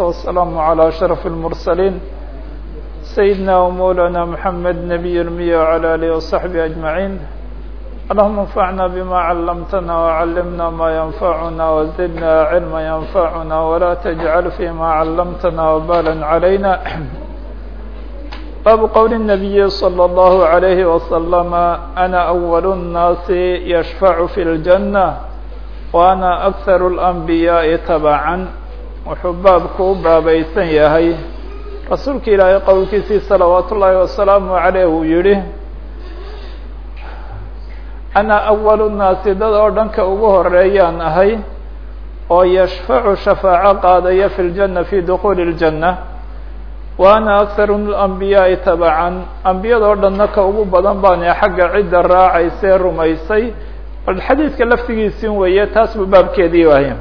والسلام على أشرف المرسلين سيدنا ومولانا محمد نبي المية وعلى آله وصحبه أجمعين اللهم انفعنا بما علمتنا وعلمنا ما ينفعنا وزدنا علما ينفعنا ولا تجعل فيما علمتنا وبالا علينا باب قول النبي صلى الله عليه وسلم أنا أول الناس يشفع في الجنة وأنا أكثر الأنبياء تبعا wuxuu baabku u baabaysan yahay. Rasuulka ilaahay qowlkiisii salawaatu ullaahi wasalaamu caleyh uu yihi ana awalu nnaasi dad oo dhanka ugu horeeyaan ahay oo yashfacu shafaaco qaadaya fi ljanna fi dukuuli اljanna wa ana akharu lanbiyaai tabacan ambiyada oo dhanna ka ugu badan baane xagga cidda raacaysee rumaysay. Bal xadiidka laftigiisin weeye taas buu baabkeedii wahay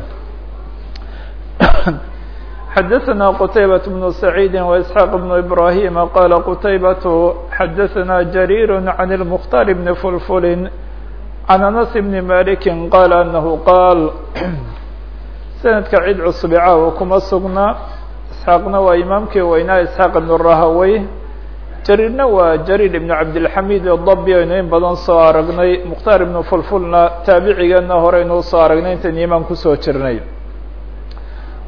xdثna qتaybة بن سعيid وإسحاq بن إبراهيم qال qتaybة xdثna جرير عن المختار بن فلفل عن أنس بن مالك qال أنه qاal سندka cid cusbe caaw kuma sugna isحاaqna waa imaamkii weynaa isحاaq بن rahawey jrيirna waa jrير بن cabdالحamid الضبي aynu in badan soo aragnay مkhtaar بن فlfulna taabicigeena horeynuu soo aragnay intayn imaam kusoo jirnay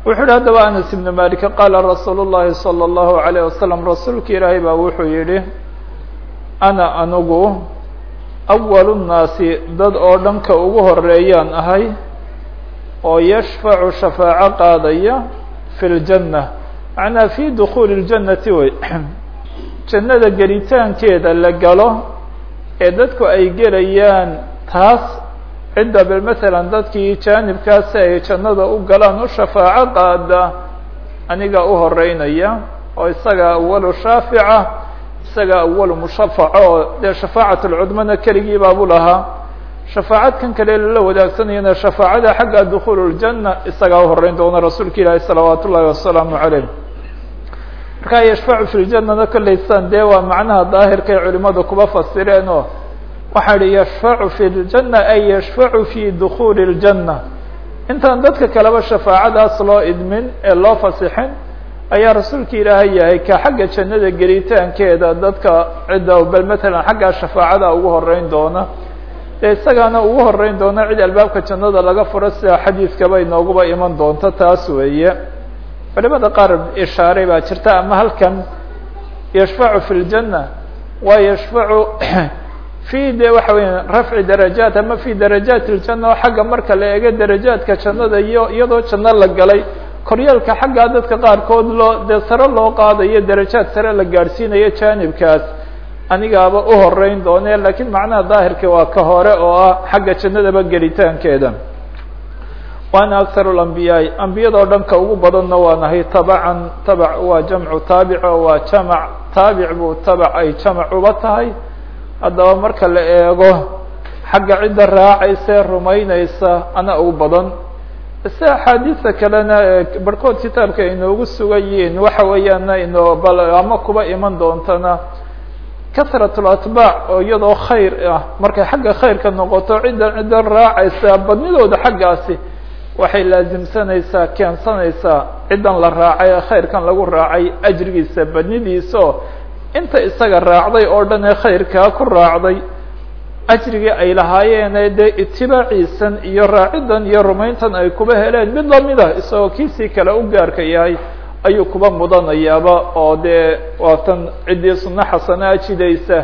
wuxuu yihi haddaba anas ibnu malik qaala rasuulu llahi salى اllahu عalيه wasalam rasuulka ilaahay baa wuxuu yihi ana anigu awalu nnaasi dad oo dhanka ugu horeeyaan ahay oo yashfacu shafaaco qaadaya fi ljanna macnaa fi dukuuli اljannati wey jannada gelitaankeeda la galo ee dadku ay gelayaan taas cidda bel matalan dadkii jaanibkaasi ay jannada u galaan u shafaaco qaada aniga u horeynaya oo isaga awalu shaafica isaga awalu mushafaco oo dee shafaacat lcudmana baabu lahaa shafaacad kan kale lala wadaagsanayana shafaacada xagga dukuul اljanna isagaa u horeyn doona rasuulka ilaahi salawaat ullahi wasalaamu caleyh markaa yashfacu fi ljannana dee waa macnaha daahirkay culimadu kuba fasireen oo waxaa ihi yashfacu fi ljanna ay yashfacu fi dukuuli اljanna intaan dadka kaleba shafaacadaas loo idmin ee loo fasixin ayaa rasuulka ilaahay yahay ka xagga jannada gelitaankeeda dadka cidda bel matalan xaggaa shafaacada ugu horeyn doona. Dee isagaana ugu horeyn doona cid albaabka jannada laga furo sida xadiidkaba inooguba iman doonto taas weeye. Culimada qaar ishaaray baa jirta ama halkan yashfacu fi ljanna waa yashfacu fi de waxa weya rafci darajaat ama fi darajaat اljana oo xagga marka la eego darajaadka jannada iyo iyadoo janno la galay. Koryeelka xaggaa dadka qaarkood loo dee sare loo qaadayo darajaad sare la gaadhsiinayo janibkaas anigaaba u horeyn doone lakiin macnaha daahirka waa ka hore oo ah xagga jannadaba gelitaankeeda. Waana akharu اlambiyaai ambiyadoo dhanka ugu badanna waa nahay tabacan tabac waa jamcu taabico waa jamac taabic buu tabac ay jamac uba tahay haddaba marka la eego xagga cidda raacaysa rumaynaysa ana ugu badan. Si axaadiista kalena barhkood kitaabka inoogu sugan yihiin waxa weeyaana inoo bal ama kuba iman doontana kasrat latbaac oo iyadoo khayr ah. Markay xagga khayrka noqoto cidda cidda raacaysa badnidooda xaggaasi waxay laasimsanaysaa keensanaysaa ciddan la raacay ee khayrkan lagu raacay ajrigiisa badnidiisa oo inta isaga raacday oo dhan ee khayrkaa ku raacday ajrigii ay lahaayeene dee itibaaciisan iyo raacidan iyo rumayntan ay kuba heleen mid la mid ah isagoo kiisii kale u gaarka yahay ayuu kuba mudanayaaba oo dee waatan ciddii sunno xasana ajidaysa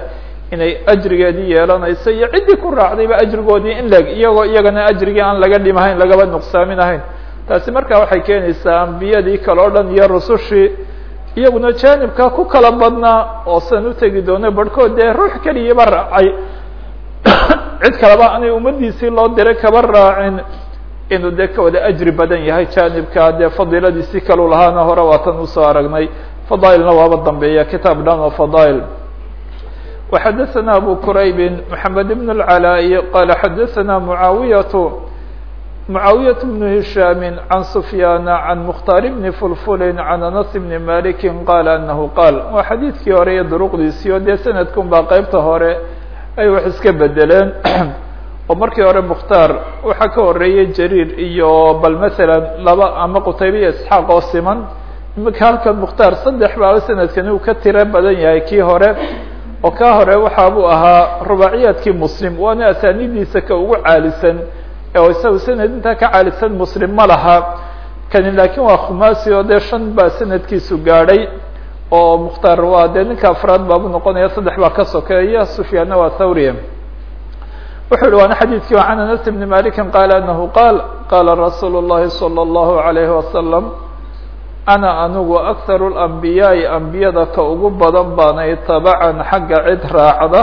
inay ajrigeedii yeelanayso iyo ciddii ku raacdayba ajrigoodii in leg iyagoo iyagana ajrigii aan laga dhimahayn lagaba nuqsaaminahayn. Taasi markaa waxay keenaysaa ambiyadii kale o dhan iyo rusushii iyaguna jaanibkaa ku kala badnaa oo sidan utegi doono barhkood dee ruux keliyaba raacay cid kaleba aanay ummadiisii loo diray kaba raacin inuu dee ka wada ajri badan yahay jaanibkaa dee fadiiladiisii kalu lahaana hore waatan usoo aragnay fadaailna waaba dambeeya kitaab dhan oo fadaail وxadثna abu qrayb mحamed بن العلاء qال xadثna معaawiyaة معaawiyaة بن هiشhاm عan سfyاn عan مkhtar بn فlfl عan أنس بn malik qal أنه qاl waa xadiidkii hore iyo duruqdiisii oo dee sanadkun baa qeybta hore ay wax iska bedeleen oo markii hore mukhtaar waxaa ka horeeyey jariir iyo bal masalan laba ama qutayba iyo isxaaq oo siman imika halkan mukhtaar saddex baaba sanadkani uu ka tiro badan yahay kii hore oo kaa hore waxaabuu ahaa rubaaciyaadkii muslim waana asaanidiisa ka ugu caalisan oo isaga sanad intaa ka caalisan muslim ma laha kani laakiin waa khumaasi oo dee shan baa sanadkiisu gaadhay oo mukhtaar waa dee ninka afraad baabu noqonaya saddex baa ka sokeeya sufyaanna waa thawriya wuxuu yihi waana xadiidkii can anas bni maliki qaala anahu qaal qaala rasuulu الlahi salى الlahu عalayhi wasalam ana anigu akharu اlanbiyaai ambiyada ka ugu badan baanay tabacan xagga cid raacda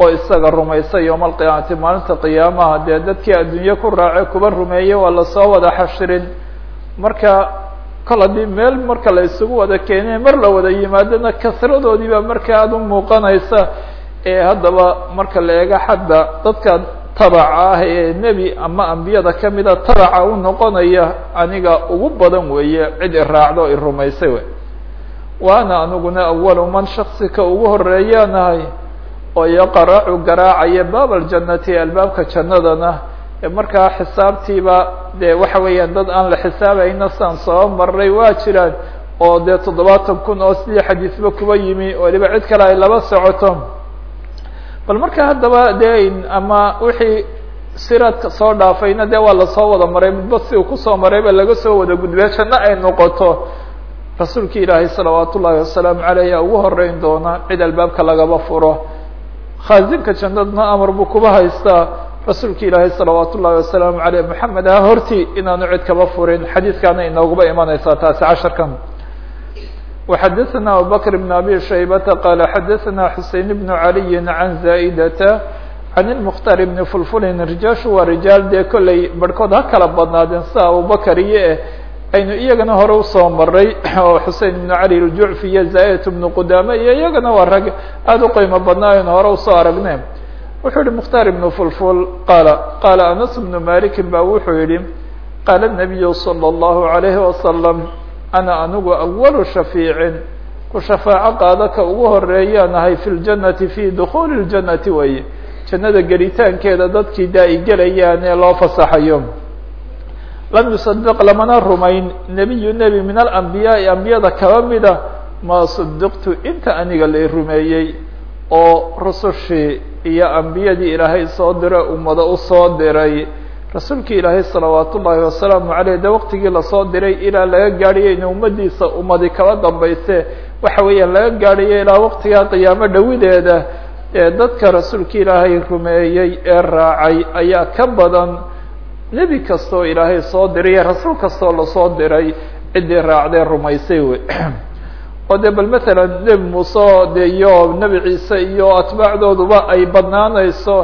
oo isaga rumaysa yowma alqiyaamati maalinta qiyaamaha dee dadkii adduunye ku raace kuba rumeeyey waa la soo wada xashirin. Marka kol haddii meel marka la isugu wada keenay mar la wada yimaadona kasradoodii baa marka aada u muuqanaysa ee haddaba marka la eego xadda dadka tabaca ah ee nebi ama ambiyada kamida tabaca u noqonaya aniga ugu badan weeye cid i raacdo o i rumaysay waana aniguna awalu man shaksika ugu horeeyaanahay oo yaqaracu garaacaya baab aljannati albaabka jannadana markaa xisaabtiiba dee waxa weeyaan dad aan la xisaabayna saan soo maray waa jiraan oo dee toddobaatan kun oo sidii xadiisba kuba yimi waliba cid kale ay laba socoto. Bal marka haddaba dee ama wixii siraadka soo dhaafayna dee waa la soo wada maray midba si uu ku soo marayba laga soo wada gudbay. Janno ay noqoto. Rasuulki ilaahay salawaat ullaahi wasalaamu aleyh yaa ugu horeyn doona cid albaabka lagaba furo khaazinka jannadna amar buu kuba haystaa rasuulka ilaahay salawaat ullaahi wasalaamu aleyh maxamed ah horti inaanu cid kaba furin xadiidkaana inooguba imanaysaa taasi casharkan وxadثna abubكر بن abي شhaybة qال xadثna xuseين بن عalي عan زائdة عan المkhtar بn fulfulin rijaashu waa rijaal dee kolley barhkood ha kala badnaadeen sida abubakr iyo eh aynu iyagana hore usoo maray oo xusein بن عalي الjuعfi iyo زائdة بن qudame iyo iyagana waa rag aad u qiimo badnaa aynu hore usoo aragne wuxuu yihi mkhtar بن fulful qaala qaala anas بن maliki ba wuxuu yihi qaala النabiy slى الlahu عalيه وasلم ana anigu awalu shafiicin ku shafaaco qaado ka ugu horeeyaan ahay fi ljannati fi dukuuli اljannati weye jannada gelitaankeeda dadkii daa i gelayaan ee loo fasaxayo lam yusadiq lamana rumayn. Nebiyu nebi min alambiyaai ambiyada kaba mida maa sadiqtu inta aniga la rumeeyey oo rusushii iyo ambiyadii ilaahay soo diray ummado u soo diray. Rasuulki ilaahay salawaat ullaahi wasalaamu aleyh de waqtigii la soo diray ilaa laga gaadhayo ina ummadiisa ummadi kaba dambayse. Waxa weeyaan laga gaadhayo ilaa waqtigaa qiyaamo dhawideeda ee dadka rasuulki ilaahay rumeeyey ee raacay ayaa ka badan nebi kastoo ilaahay soo diray iyo rasuul kastoo la soo diray ciddii raacdee rumaysay wey oo de bal matalan nebi muuse de iyo nebi ciise iyo atbaacdooduba ay badnaanayso.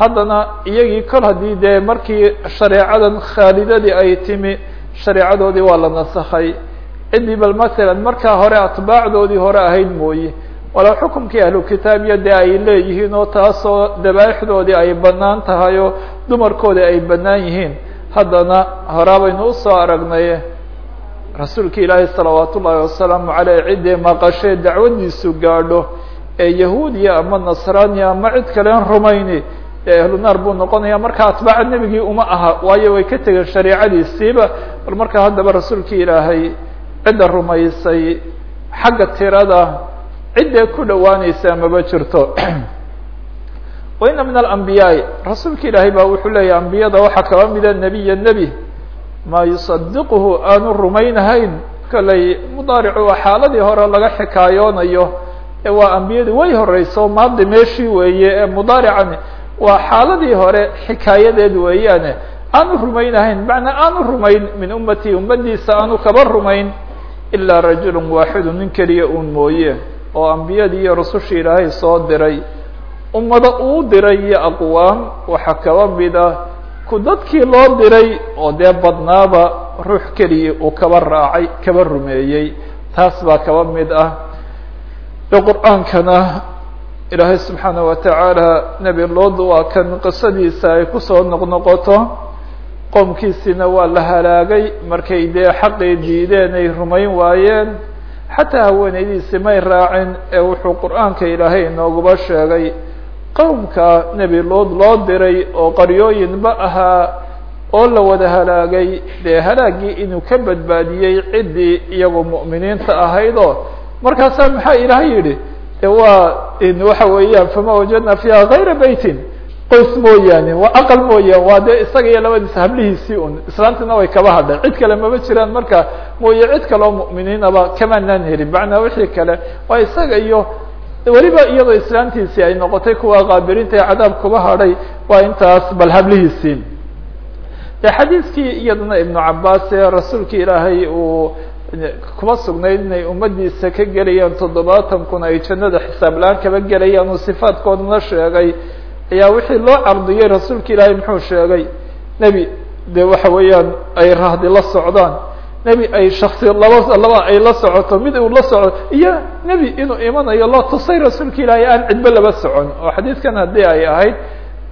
Haddana iyagii kol haddii dee markii shareecadan khaalidadii ay timi shareecadoodii waa la nasakhay. Ciddii bal matalan markaa hore atbaacdoodii hore ahayd mooye walow xukumkii ahlu kitaabiya dee ay leeyihiin oo taasoo dabaaixdoodii ay bannaan tahay oo dumarkoodii ay banaan yihiin. Haddana horaa baynu u soo aragnay rasuulki ilaahay salawaat ullaahi wasalaamu caleyh ciddii maqashee dacwadiisu gaadho ee yahuudiya ama nasraaniya ama cid kalen rumayni ahlu naar buu noqonaya marka atbaaca nebigii uma aha waayo way ka tegeen shareicadiisiiba bal marka haddaba rasuulki ilaahay cidda rumaysay xagga tirada ciddee ku dhowaanaysaa maba jirto. Waina min alambiyaai rasuulka ilaahay baa wuxuu leeyahy ambiyada waxaa kaba mida nebiya nebi maa yusadiquhu aanu rumaynahayn. Kaley mudaaricu waa xaaladii hore laga xikaayoonayo ee waa ambiyadii way horeyso maadi meeshii weeye ee mudaaricani waa xaaladii hore xikaayadeed weeyaane. Aanu rumaynahayn macnaa aanu rumayn min ummati ummadiisa aanu kaba rumayn ilaa rajulu waaxidu nin keliya uun mooye oo ambiyadii iyo rusushii ilaahay soo diray ummado uu diray iyo aqwaam waxaa kaba mida ku dadkii loo diray oo dee badnaaba ruux keliya uu kaba raacay kaba rumeeyey. Taas baa kaba mid ah. De qur'aankana ilaahay subxaana watacaala nebi lood waa kan qisadiisa ay ku soo noqnoqoto. Qoomkiisiina waa la halaagay. Markay dee xaqii diideen ay rumayn waayeen xataa haweenaydiisi may raacin ee wuxuu qur'aanka ilaahay inooguba sheegay qowmka nebi lood loo diray oo qaryooyinba ahaa oo la wada halaagay dee halaagii inuu ka badbaadiyey ciddii iyagoo mu'miniinta ahayd oo markaasaa maxaa ilaahay yidhi? De waa waxa weeyaan fama wajadna fiiha gayra beytin qoys mooyaane waa aqal mooyaane waa dee isaga iyo labadiisa hablihiisii un islaantina way kaba hadhay cid kale mama jiraan marka mooye cid kale oo mu'miniinaba kamaanaan helin. Macnaa wixii kale waa isaga iyo weliba iyadoo islaantiisii ay noqotay kuwa qaabilinta ee cadaab kuba hadhay waa intaas bal hablihiisii de xadiiskii iyadana ibnu cabaas ee rasuulka ilaahay uu kuma sugnayd inay ummadiisa ka gelayaan toddobaatan kun ay jannada xisaab la'aan kaba gelayaan uu sifaadkoodana sheegay ayaa wixii loo cardiyey rasuulka ilaahay muxuu sheegay nebi de waxa weeyaan ay rahdi la socdaan. Nebi ay shaksi laba laba ay la socoto mid uu la soco iyo nebi inuu imanayo loo tusay rasuulka ilaahay aan cidba laba socon. Oo xadiidkan haddii ay ahayd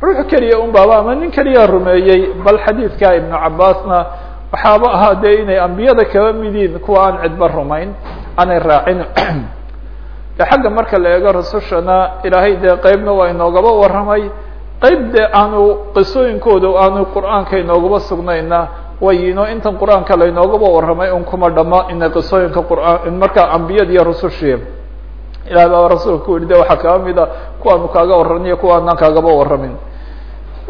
ruux keliya un ama nin keliya rumeeyey bal xadiidka ibnu cabaasna waxaaba ahaa dee inay ambiyada kaba midiin kuwa aan cidba rumayn aanay raacin xagga marka la eego rasushana ilaahay dee qeybna waa inoogaba warramay qeyb dee aanu qisooyinkooda aanu qur-aanka inoogaba sugnayna wayino intan qur-aanka lainoogaba warramay un kuma dhama ina qisooyinka qur'aan markaa ambiyada iyo rusushii ilahay baa rasuulka ku yihi de waxaa kaba mida kuwaanu kaaga warraniyo kuwaanaan kaagaba warramin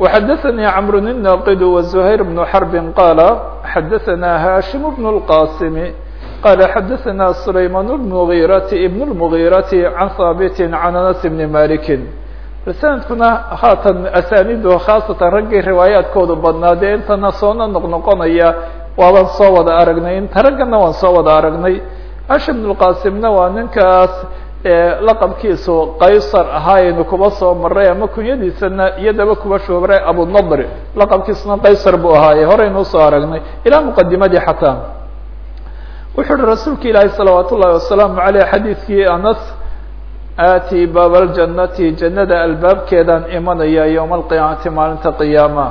وxdثnي cمر الناqd وزهير بن حرب qال xdثnا hاشم بن القاسم qال xdثnا سليمان المغيرة بن المغيرة عن hاaبت عن أنس بن مالك sanadkuna haatan asanidu khaasatan raggii riwaayaadkoodu badnaa dee intana soona noqnoqonaya waaban soo wada aragnay inta raggana waan soo wada aragnay hashim بن الqاsimna waa ninkaas laqabkiisu qaysar ahaaynu kuba soo maray ama kunyadiisana iyadaba kuba shuhray abunadri laqabkiisuna qaysar buu ahaaye horeynu usoo aragnay ilaa muqadimadii xataa wuxuu uhi rasuulka ilaahi salawaat ullahi wasalaamu aleyh xadiidkii anas aati baab aljanati jannada albaabkeedaan imanaya yowma alqiyaamati maalinta qiyaama.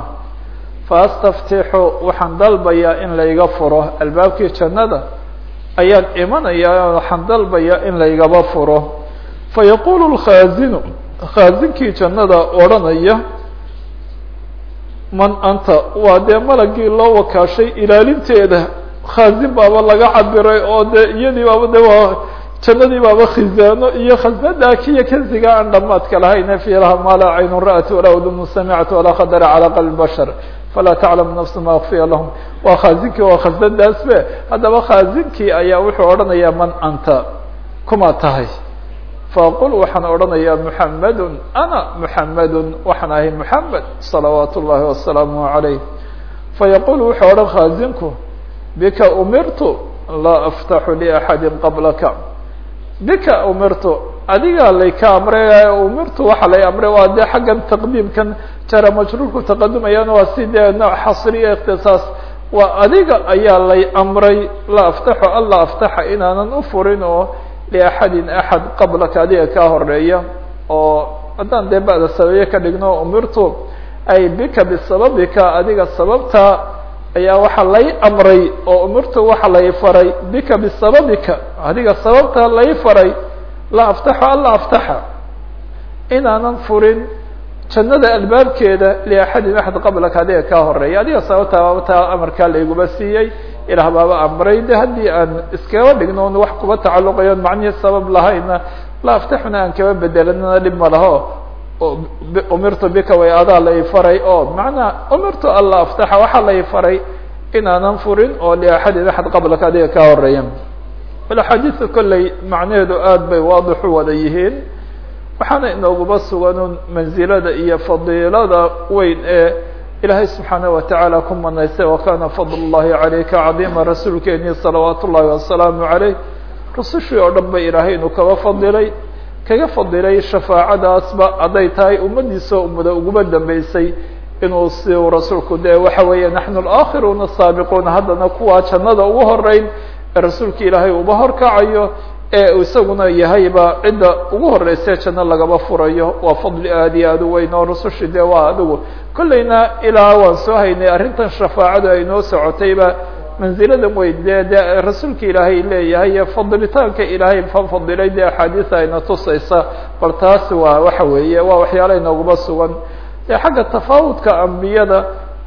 Faastaftixu waxaan dalbayaa in layga furo. Albaabkii jannada ayaan imanayaa waxaan dalbayaa in laygaba furo. Fayaqulu lkhaazinu khaazinkii jannada odhanaya man anta? Waa dee malagii loo wakaashay ilaalinteeda khaazin baaba laga cabiray oo dee iyadii baaba de waa jannadii baaba khizaano iyo khasnada kiya kansiga aan dhamaadka lahayne fiilaha maa laa caynun ra'at walaa udunu samicat walaa khadara calaa qalbi bashar. Falaa taclamu nafsu ma akfiya lahum. Waa khaazinkii waa khasnadaasbe haddaba khaazinkii ayaa wuxuu odhanayaa man anta. Kuma tahay? Faaqul waxaan odhanayaa muxamedun ana muxamedun waxaan ahay muxamed salawaat ullahi wasalaamu calayh fayaqul wuxuu odhan khaazinku bika umirtu laa aftaxu liaxadi qablaka bika umirtu adigaa layka amray umirtu waxa lay amray waa dee xaggan taqdiimkan jara majruurku taqadumayaan waa si dee nooc xasriya ikhtisaas waa adiga ayaa lay amray la aftaxu alla aftaxa inaanan u furin oo liaxadin axad qablaka adiga kaa horreeya oo haddaan dee ba'da sabeeye ka dhigno umirtu ay bika bisababika adiga sababta ayaa waxa lay amray oo umirtu waxa lay faray bika bisababika. Adiga sababta lay faray la aftaxu alla aftaxa. Inaanan furin jannada albaabkeeda liaxadin axad qablaka. Adiga kaa horreeya adiga sababta taa amarkaa layguma siiyey. Ilaah baaba amray. De aan iskaba dhigno on wax kuba tacaluqayo macnihii sabab lahayna la aftaxuna aan kaba bedelanana dhib ma umirtu bika way adaa lay faray oo macnaa umirtu alla aftaxa waxaa lay faray inaanan furin oo liaxadin axad qablaka adiga kaa horreeya bal axaadiista kolley macnaheedu aad bay waadix u wada yihiin. Waxaana inooguba suganun manzilada iyo fadiilada weyn ee ilaahay subxaanaه watacaala ku manaystay wakana fadl اllahi calayka cadiima rasuulkeeni salawaat ullahi wasalaamu calayh. Rusushii oo dhan ba ilaahay inuu kaba fadilay kaga fadilay shafaacadaasba hadday tahay ummadiisa ummada uguba dambeysay inuu si rasuulku. De waxa weeye naxnu alakhiruuna asaabiquuna haddana kuwaa jannada ugu horeyn ee rasuulka ilaahay uba horkacayo ee isaguna yahayba cidda ugu horeysa janno lagaba furayo. Waa fadli aad iyo aad u weyn oo rusushi de waa adigu kolleyna ilaa waan soo haynay arrintan shafaacadu ay noo socotayba manziladan weyn de de rasuulka ilaahay leeyahay ee fadilitaanka ilaahay fafadilay dee axaadiisa ayna tusaysa. Bal taasi waa waxa weeye waa waxyaala inooguma sugan. Dee xagga tafaawudka ambiyada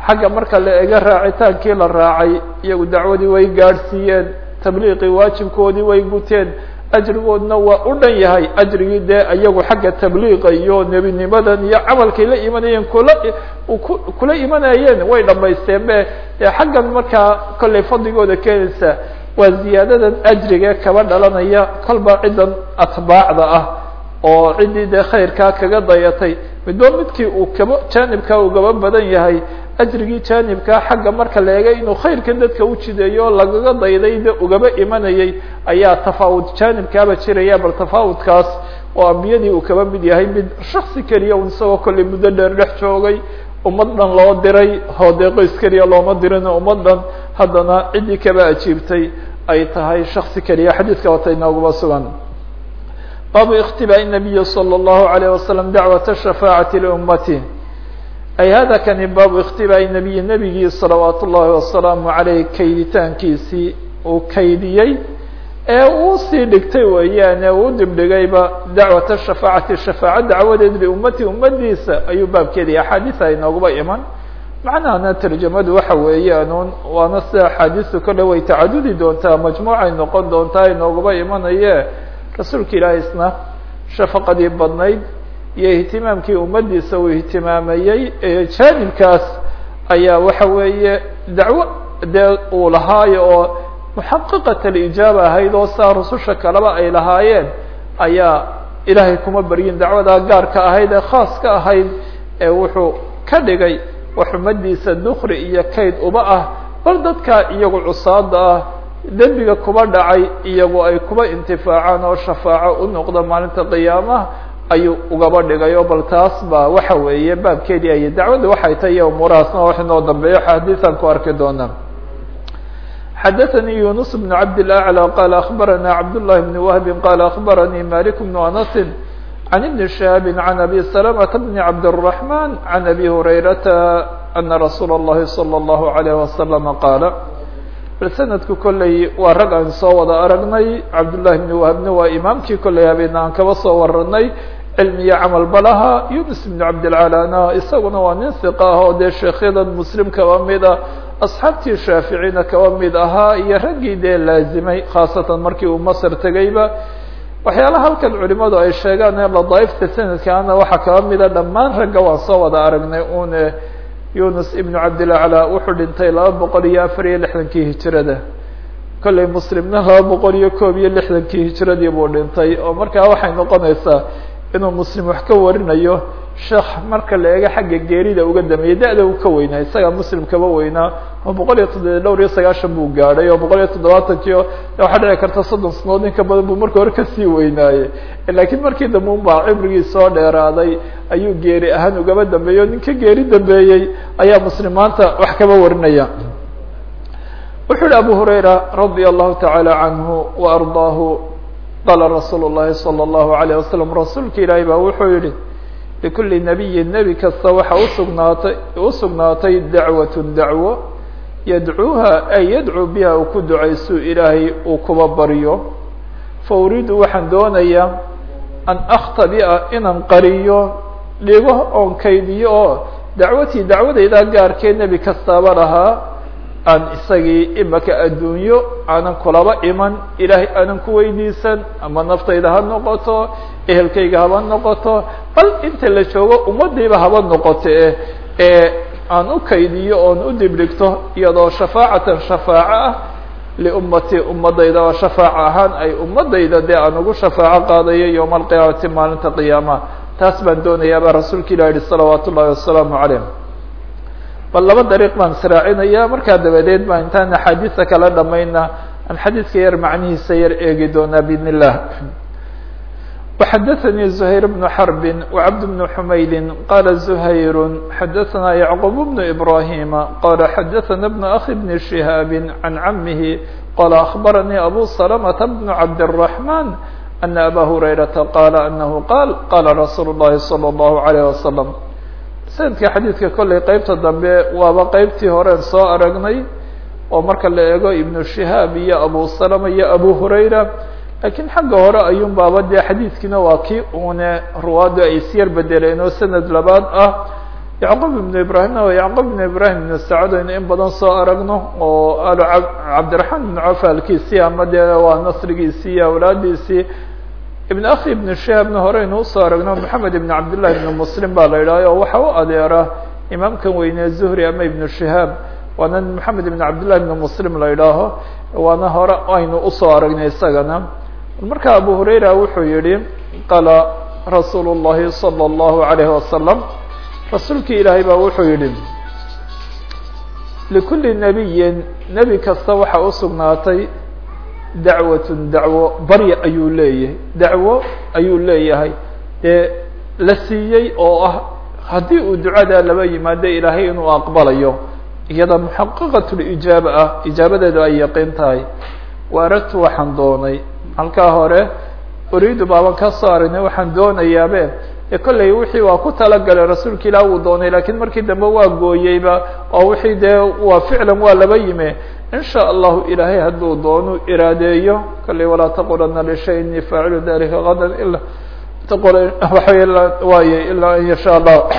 xagga marka la ega raacitaankii la raacay iyagu dacwadii way gaadhsiiyeen tabliiqii waajibkoodii way guteen ajrigoodna waa u dhan yahay ajrigii dee iyagu xagga tabliiqa iyo nebinimadan iyo camalkay la imanayeen kula kula imanayeen way dhamaysteen be dee xaggan markaa kollay fadligooda keenaysa waa ziyaadadan ajriga kaba dhalanaya kolba ciddan atbaacda ah oo ciddii dee khayrkaa kaga dayatay. Midba midkii uu kaba jaanibkaa ugaba badan yahay ajrigii jaanibkaa xagga marka la eegay inuu khayrka dadka u jideeyo lagaga dayday de ugaba imanayay ayaa tafaawud jaanibkaaba jiraya bal tafaawudkaas oo ambiyadii uu kaba mid yahay mid shaksi keliya un isagoo kollay muddo dheer dhex joogay ummad dhan loo diray oo dee qoys keliya looma dirin ummad dhan haddana ciddii kaba ajiibtay ay tahay shaksi keliya xadiidka wata inooguma sugan baabu اktibaء النabiy slى الlahu عalيه waslم dacwaة الshafaacaةi لummati ay hadakani baabu ikhtibaai nebiyi nebigii salawaat ullaahi wasalaamu caleyh kayditaankiisii uu kaydiyey ee uu sii dhigtay weeyaan ee uu dibdhigayba dacwata shafaacati shafaaca dacwadeed liummati ummadiisa ayuu baabkeedii axaadiisa inooguba iman. Macnahana tarjamadu waxa weeyaanuun waana sida axaadiistu kale way tacadudi doontaa majmuucay noqon doontaa inooguba imanaye rasuulka ilaahaysna shafaqadii badnayd iyo ihtimaamkii ummadiisa uu ihtimaamayey ee jaanibkaas ayaa waxa weeye dacwo dee uu lahaayo oo muxaqiqat alijaaba ahayd oo saa rususha kaleba ay lahaayeen ayaa ilaahay kuma baryin. Dacwadaa gaarka ahayd ee khaas ka ahayd ee wuxuu ka dhigay wax ummadiisa dukri iyo kayd uba ah bal dadka iyagu cusaada ah dembiga kuba dhacay iyagu ay kuba intifaacaan oo shafaaco u noqda maalinta qiyaamaha ayuu ugaba dhigayo bal taas ba waxa weeye baabkeedii ay dacwadda waxay tahay iyo umuurahaasna wax inoo dambeeyo xadiisan ku arki doonaa xadaثnي yunus بن cabd الأعlى qال أخbarana cabd للhi بن وهb qال أخbarnي malik بن أنس عن بن شهاب عن أbي سلمة بن عبد الرحمن عن أbي هريرةa أن رsuuل الlahi صلى الله عليه وسلم qاaل bal sanadku kolley waa rag aan soo wada aragnay cabdullahi bni wahabna waa imaamkii kolley habeen aan kaba soo waranay cilmi iyo camal balaha yunus ibnu cabdilcalana isaguna waa nin hiqa ah oo dee sheekyadan muslim kaba mid ah asxaabtii shaaficina kaba mid ahaa iyo raggii dee laazimay khaasatan markii uu masr tegayba waxyaalaha halkan culimadu ay sheegaan ee ladaaifta sanadkaana waxaa kaba mida dhammaan ragga waan soo wada aragnay une yunus ibnu cabdilacla wuxuu dhintay laba boqol iyo afar iyo lixdankii hijirada kolley muslimna laba boqol iyo koob iyo lixdankii hijiradii buu dhintay oo markaa waxay noqonaysaa inuu muslim wax ka warinayo sheekh marka la eego xagga geerida uga dameeyey da-da uu ka weynaa isagaa muslim kaba weynaa oo boqol iyo toddoba dhowr iyo sagaashan buu gaadhay oo boqol iyo toddobaatanki waxaa dhici karta soddon sanood in ka badan buu marka hore ka sii weynaaye. Laakiin markii dambe un cibrigii soo dheeraaday ayuu geeri ahaan ugaba dambeeyey o ninka geeri dambeeyey ayaa muslim maanta wax kaba warinaya. Wuxuu yihi abu hurayra radia allahu tacaala canhu waardaahu qaala rasuulu llahi salى اllahu alayه wasalam rasuulka ilaahi baa wuxuu yihi likuli nabiyin nebi kasta waxa usugnaatay usugnaatay dacwatun dacwo yadcuuha ay yadcuu biha uu ku ducaysu ilaahay uu kuba baryo fa uriidu waxaan doonayaa an akhtabia inaan qariyo dhigo oon kaydiyo oo dacwatii dacwadaydaa gaarkee nebi kastaaba lahaa aan isagii imaka adduunyo aanan kulaba iman ilaahay aanan ku weydiisan ama naftayda ha noqoto ehelkayga haba noqoto bal inta la joogo ummaddiiba haba noqoto e ee aan u kaydiyo oon u dibdhigto iyadoo shafaacatan shafaaco ah liummati ummadayda oo shafaaco ahaan ay ummadayda dee aan ugu shafaaco qaadayo yowma alqiyaamati maalinta qiyaamaha. Taas baan doonayaabaa rasuulka ilah yihi salawaat wasalaamu calayh bal laba dariiq baan israacinaya markaa dabadeed baa intaan axaadiisa kala dhamayna aan xadiidka yar macnihiisa yar eegi doonaa bidn illah وxdثnي زهير بن حرب وعبد بن حمyد qال زهير xdثna يعقوب بن إبراهيم qال xdثna بن أخي بن شهاب عن عمه qال أخبرني أبو سلمة بن عبد الرحمن أن أbا هريرة qال أنه qال qال رsuuل اللhi صلى الله عليه وسلم sanadka xadiidka kollay qeybta dambe waaba qeybtii horeen soo aragnay oo marka la eego ibnu shihaab iyo abu salama iyo abu hurayra laakiin xagga hore ayuun dee xadiidkiina waa kii uune ruwaaddu ay isyar bedeleen oo sanad labaad ah. Yacquub ibnu ibrahimna waa yacquub ibnu ibrahim ibnu sacuud aynu in badan soo aragno oo alu cabdiraxmaan ibnu cawf alkiisii ama waa nasrigiisii iyo awlaadiisii ibn akhi ibnu shihaabna horeynu u soo aragno maxamed ibn cabdillahi ibnu muslim baa la yidhahay oo waxa u adeera imaamkan weyne zuhri ama ibnu shihaab waana maxamed ibn cabdillahi ibnu muslim la yidhaaho waana hore aynu u soo aragnay isagana. Marka abu hurayra wuxuu yihi qaala rasuulu llahi salى اllahu alayhi wasalam rasuulkii ilaahay baa wuxuu yihi likuli nabiyin nebi kasta waxaa usugnaatay dacwatun dacwo barya ayuu leeyahay. Dacwo ayuu leeyahay. Dee la siiyey oo ah haddii uu ducadaa laba yimaado ilaahay inuu aqbalayo. Iyada muxaqaqat lijaaba ah ijaabadeedu ay yaqiin tahay. Wa waxaan doonay. Halkaa hore uriidu baaban ka soo waxaan doonayaabe e kolley wixii waa ku talagalay rasuulka ilaah uu doonay lakiin markii dambe waa gooyeyba oo wixii dee waa ficlan waa laba yime in sha allahu ilaahay hadduu doonu iraadeeyo kolley walaa taqulana lishay ini dalika gadan ila waa waaye ilaa an yasha allah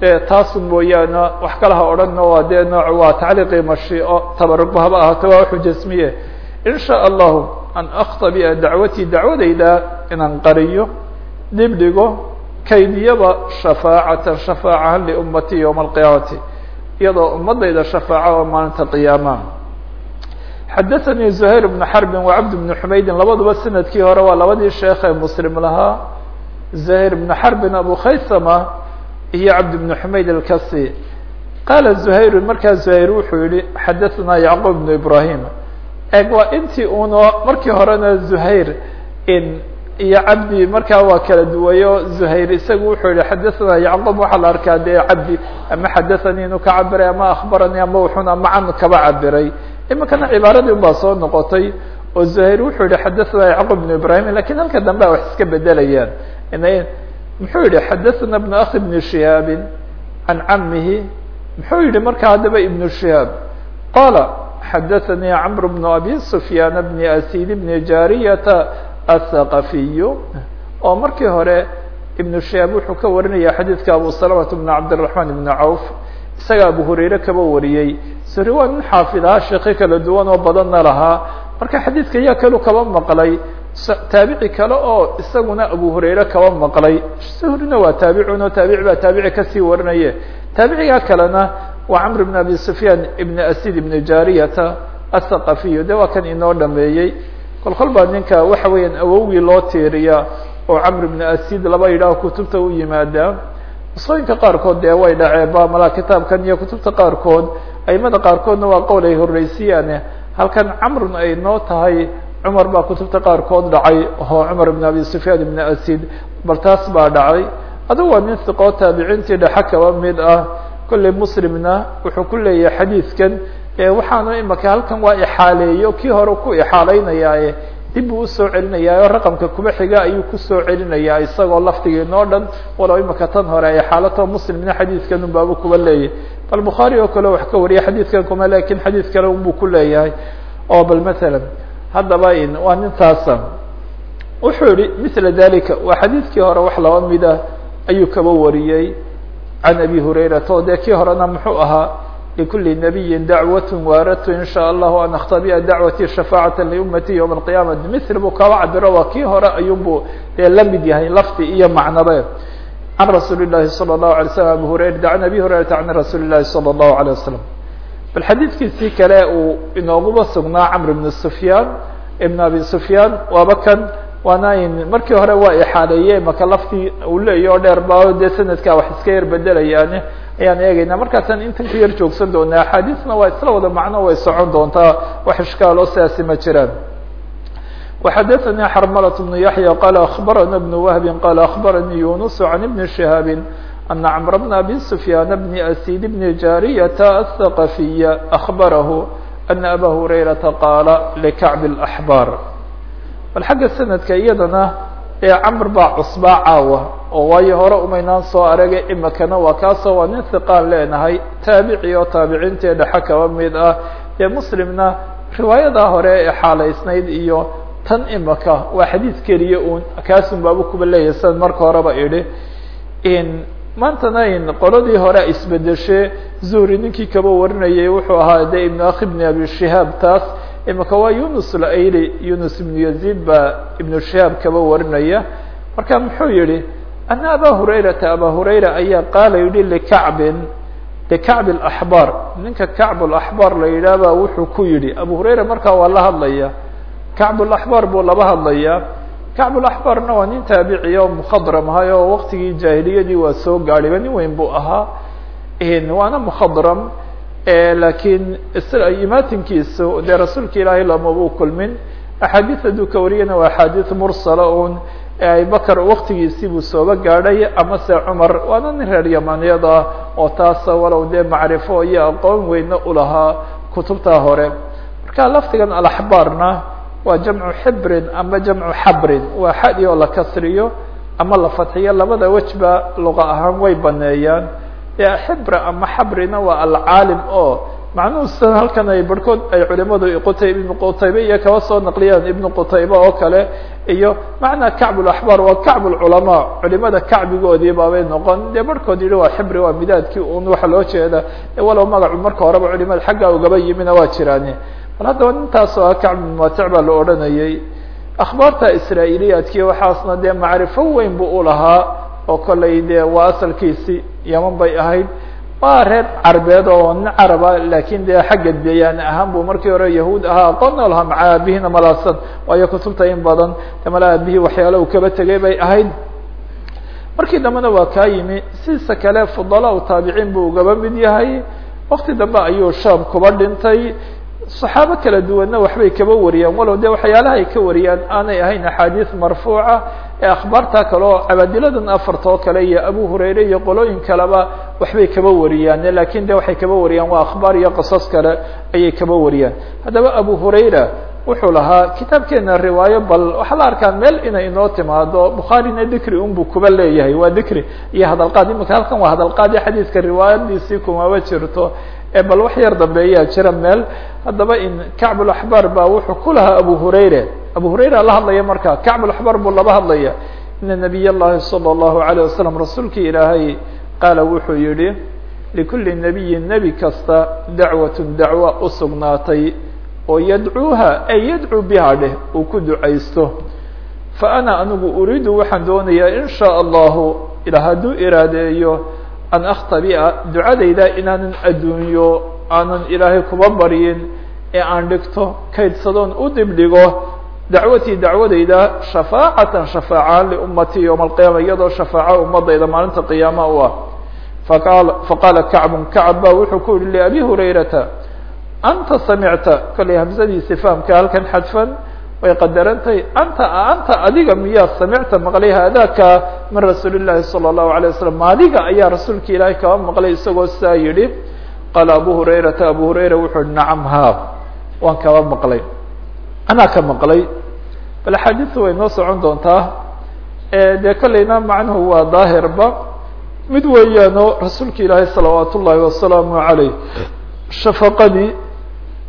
de taasu mooyaane wax kalaha odhanna waa dee nooc waa tacliiqii mashiico tabarugba haba ahaato wuxuu jasmiye. In allahu an akhtabia dacwatii dacwadayda inaan qariyo dib dhigo kaydiyaba shafaacatan shafaacahan liummati yowma alqiyaamati iyadoo ummadayda shafaaca oo maalinta qiyaama xadaثanii زuhayr bnu xarbin wa cabd bnu xumaydin labaduba sanadkii hore waa labadii sheekh ee muslim lahaa زuhayr bnu xarbin abu khaysama iyo cabd bnu xumayd alkasi qaala زuhayru markaa زuhayr wuxuu yihi xadaثanaa yacqub bnu ibrahim eg waa intii uno markii horena زuhayr in iyo cabdi markaa waa kala duwayo زuhayr isagu wuxuu yihi xadaثanaa yacqub waxaa la arkaa dee cabdi ama xadaثanii inuu ka cabiray ama akhbaranii ama wuxun ama can kaba cabiray imikana cibaaradii un baa soo noqotay oo زuhayr wuxuu yihi xadaثanaa yacqub bnu ibrahim lakin halka dambe a wax iska bedelayaan muxuu yihi xadaثana bn akhi bn shihaabi can camihi muxuu yihi markaa haddaba ibn shihaab qala xadaثanii cmr bn abi sufyaan bni asid bni jariyata athaqafiyu oo markii hore ibn shihaab wuxuu ka warinaya xadiidka abu salamata bn cabdالرaحman bn cawf isaga abu hurayre kaba wariyey. Suri waa nin xaafid ahaa sheeki kala duwan oo badanna lahaa marka xadiidka yaa kalu kaba maqlay. Taabici kale oo isaguna abu hurayre kaba maqlay. Suhrina waa taabicun oo taabici baa taabici ka sii warinaye taabicigaa kalena waa camr bn abi sufyaan ibn asid ibn jariyata athaqafiyu de waa kan inoo dhameeyey. Kol kol baa ninka waxa weeyaan awowgii loo tiiriya oo camr bn asid laba yidhaah kutubta u yimaada qisooyinka qaarkood dee way dhaceen ba malaa kitaabkan iyo kutubta qaarkood aimada qaarkoodna waa qowl ay horreysiyaane halkan camrun ay noo tahay cumar baa kutubta qaarkood dhacay oo cumar ibn abi sufyaan ibn asid bal taas baa dhacay. Adugu waa nin siqoo taabiciintii dhexe kaba mid ah. Kolley muslimna wuxuu ku leeyahay xadiidkan waxaanu imaka halkan waa ixaaleeyo kii hore ku ixaaleynayaaye dib buu u soo celinayaa oo raqamka kuba xiga ayuu ku soo celinayaa isagoo laftigii noo dhan. Walow imaka tan hore ay xaalato muslimna xadiidkan un baaba kuba leeyahay bal bukhaari oo kale wax ka wariya xadiidkan kuma laakiin xadiid kale unbuu ku leeyahay oo bal masalan haddaba waa nintaasa. Wuxuu yihi mila dalika waa xadiidkii hore wax laba mid ah ayuu kaba wariyey can abi hurayrata oo kii horena muxuu ahaa likuli nabiyin dacwat waaratu in sha allahu an akhtabia dacwati shafaacata liummati ywma alqiyama mil buu kaba cabiro waa kii hore ayuunbu dee la mid yahay lafdi iyo macnabe can rasuuli llahi salى الlahu alay slam abu hurayra can abi hurayrata can rasuuli llahi salى الlahu alيه wasalam bal xadiidkiisii kale uu inooguba sugnaa camr ibn sufyaan ibn abi sufyaan waaba kan waana markii hore waa ixaaleeye maka laftii uu leeya oo dheer ba dee sanadkaa wax iska yar bedelayaane ayaan eegayna markaasaan intan ku yar joogsan doonaa axaadiisna waa isla wada macno way socon doontaa wax ishkaalo sidaasi ma jiraan وxadaثnي xrmlة بن yaحyى qال أخbarana بن وهb qال أخbarnي يuنس عن بن شhهاaب أن cمر بن أbي سفyان بن أسيد بن جاryة الثقفي أخبره أن أbا هريرةa qاaل لكعب الأحبار bal xagga snadka iyadana ee cmr baa cusbaa caawa oo waayo hore umaynaan soo aragay imikana waa kaasoo waa nin hiqaan leenahay taabici oo taabiciintii dhexe kaba mid ah. Ee muslimna riwaayadaa hore ee xaalaysnayd iyo tan imika waa xadiid keliya un kaasun baaba kuba leeyahay marka horeba idhi maantana in qoladii hore isbedeshe zuhri ninkii kaba warinayay wuxuu ahaa de ibn akhi bn abi shihaab taas imika waa yunus laili yunus ibnu yaziid baa ibnu shihaab kaba warinaya. Marka muxuu yihi ana aba hurayrata aba hurayra ayaa qaala yihi likacbin likacb اaxbaar ninka kacb اaxbaar la yidhaah ba wuxuu ku yihi abu hurayra markaa waa la hadlaya kacb اaxbaar buu laba hadlaya kacb اaxbaarna waa nin taabiciya oo mkhadram ahay oo waktigii jaahiliyadii waa soo gaadhayba nin weyn buu ahaa waana mkhadram lakiin imaatinkiisa dee rasuulka ilaahay lamabuu kulmin axaadiis hadduu ka wariyana waa axaadiis mursala un abubakr waktigiisii buu sooba gaadhay ama se cumar waana nin reer yamaniyad ah oo taasa walow dee macrifo iyo aqoon weyne ulahaa kutubtaa hore. Marka lafdigan alaxbaarna waa jamcu xibrin ama jamcu xabrin waa xadi oo la kasriyo ama la fadxiyo labada wejba luqa ahaan way baneeyaan. Xibra ama xabrina waa alcaalim oo macnuhusa halkan ay barhkood ay culimadu qutay ibnu qutaybe iyo kaba soo naqliyaan ibnu qutaybe oo kale iyo macnaa kacb laxbaar waa kacb lculamaa culimada kacbigoodii baabay noqon. Dee barhkood yihi waa xibri waa midaadkii un waxa loo jeeda. Walow magacu marka horeba culimada xagga ugaba yimina waa jiraani. Bal haddaba nintaasoo ah kacb mumatic baa la odhanayay akhbaarta israailiyaadkii waxaasna dee macrifo weyn bu u lahaa oo kollay dee waa asalkiisi yaman bay ahayd waa reer carbeed oo nin caraba laakiin dee xagga deyaan ahaan buu markii hore yahuud ahaa. Aqoonna lahaa maca aabihina malaasan waayo kutubta in badan. De mala aabihii waxyaala uu kaba tegay bay ahayd. Markii dambena waa kaa yimi sidiisa kale fudalaa taabiciin buu ugaba mid yahay. Wakti dambe ayuu shaam kuba dhintay. صaxaabo kala duwanna waxbay kaba wariyaan. Walow de waxyaalaha ay ka wariyaan aanay ahayn axaadiis marfuuca akhbaarta kale oo cabaadiladan afarta oo kale iyo abu hurayre iyo qolooyin kaleba waxbay kaba wariyaan laakiin de waxay kaba wariyaan waa akhbaar iyo qisas kale ayay kaba wariyaan. Haddaba abu hurayra wuxuu lahaa kitaabkeena riwaayo bal waxaa la arkaa meel inay inoo timaado bukhaarina dikri unbu kuba leeyahay waa dikri iyo hadalqaad imika halkan waa hadalqaadi xadiiska riwaayadiisii kumaba jirto bal wax yar dambeeyaa jira meel. Haddaba in kacb اaxbaar ba wuxuu ku lahaa abu hurayre abu hurayra la hadlaya marka kacb اaxbaar buu laba hadlaya ina nabiy اllahi salى الlahu عalيه wasalam rasuulkii ilaahay qaala wuxuu yihi likuli nabiyi nebi kasta dacwat dacwa usugnaatay oo yadcuuha ay yadcuu biha dheh uu ku ducaysto faana anigu uriidu waxaan doonayaa in shaaء allahu ila hadduu iraadeeyo an akhtabia ducadayda inaanan adduunyo aanan ilaahay kuba baryin ee aan dhigto kaydsadoon u dibdhigo dacwatii dacwadayda shafaacatan shafaacaan liummatii yowma alqiyaama iyadoo shafaaco ummadayda maalinta qiyaama u ah faqaala faqaala kacbun kacb ba wuxuu ku yihi liabi hurayrata anta samicta kollay hamsadiisi fahamka halkan xadfan way qadarantay anta anta adiga miyaa samicta maqlay haadaka min rasuuli llahi salى الlahu عalيه wasalam maadiga ayaa rasuulka ilaahay kaba maqlay isagoo saa yihi qaala abu hurayrata abu hurayra wuxuu hi nacam ha waan kaba maqlay anaa ka maqlay bal axaadiisu way noo socon doontaa dee kollayna macnuhu waa daahirba. Mid weeyaano rasuulka ilaahay salawaat ullahi wasalaamu عaleyh shafaqadii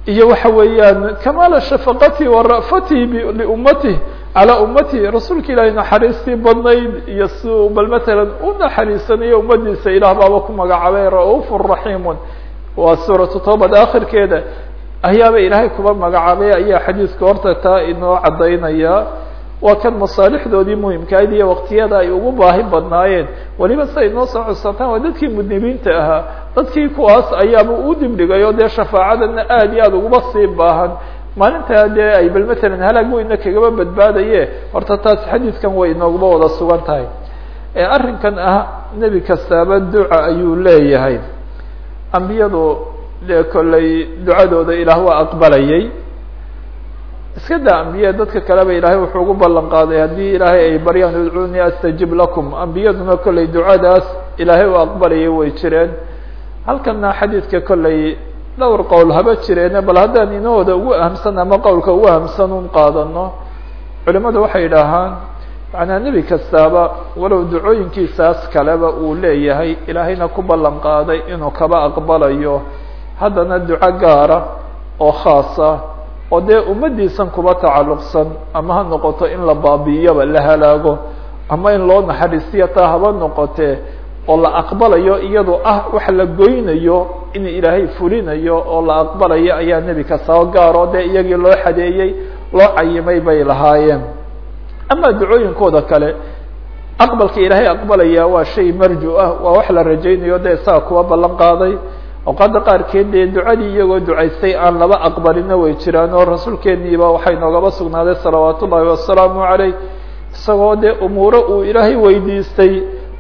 iyo waxa weeyaan kamaala shafaqati wa ra'fatihi liummatih calaa ummatihi. Rasuulka ilaahay naxariistii badnayd iyo si uu bal matalan u naxariisanayo ummadiisa ilaah baaba ku magacaabay ra'uufu raxiimun waa suuratu toobad akhirkeeda ayaaba ilaahay kuba magacaabay ayaa xadiiska horta taa inoo caddaynaya waa kan masaalixdoodii muhimkahayd iyo waktiyada ay ugu baahi badnaayeen weliba siday noo soo codsataan waa dadkii mudnibiinta ahaa dadkii kuwaas ayaaba u dibdhigay oo dee shafaacadana aad iyo aad uguma sii baahan maalintaa dee ay bal matalan halaag weyna kagaba badbaadaye horta taas xadiidkan way inoogaba wada sugan tahay arrinkan ah nebi kastaaba duca ayuu leeyahay ambiyadu dee kollay ducadooda ilaah waa aqbalayay iska daa ambiya dadka kaleba ilaahay wuxuu ugu ballan qaaday. Haddii ilaahay ay baryaan udcuunii astajib lakum. Ambiyaduna kollay ducadaas ilaahay u aqbalayay way jireen. Halkana xadiidka kollay dhowr qowl haba jireene bal haddaan inahooda ugu ahamsan ama qowlka ugu ahamsan un qaadano culimadu waxay idhaahaan macnaa nebi kastaaba walow ducooyinkiisaas kaleba uu leeyahay ilaahayna ku ballan qaaday inuu kaba aqbalayo haddana duco gaara oo khaasa oo dee ummadiisan kuba tacalluqsan ama ha noqoto in la baabiiyaba la halaago ama in loo naxariisiya taa haba noqotee oo la aqbalayo iyadoo ah waxa la goynayo in ilaahay fulinayo oo la aqbalayo ayaa nebi kastaba gaaro dee iyagii loo xadeeyey loo cayimay bay lahaayeen. Ama ducooyinkooda kale aqbalka ilaahay aqbalaya waa shay marju ah waa wax la rajaynayo dee isaga kuwa ballan qaaday awqaada qaarkeed dee ducadii iyagoo ducaystay aan laba aqbalina way jiraan oo rasuulkeeniiba waxay noogaba sugnaaday salawaat ullahi wasalaamu caleyh isagoo dee umuuro uu ilaahay weydiistay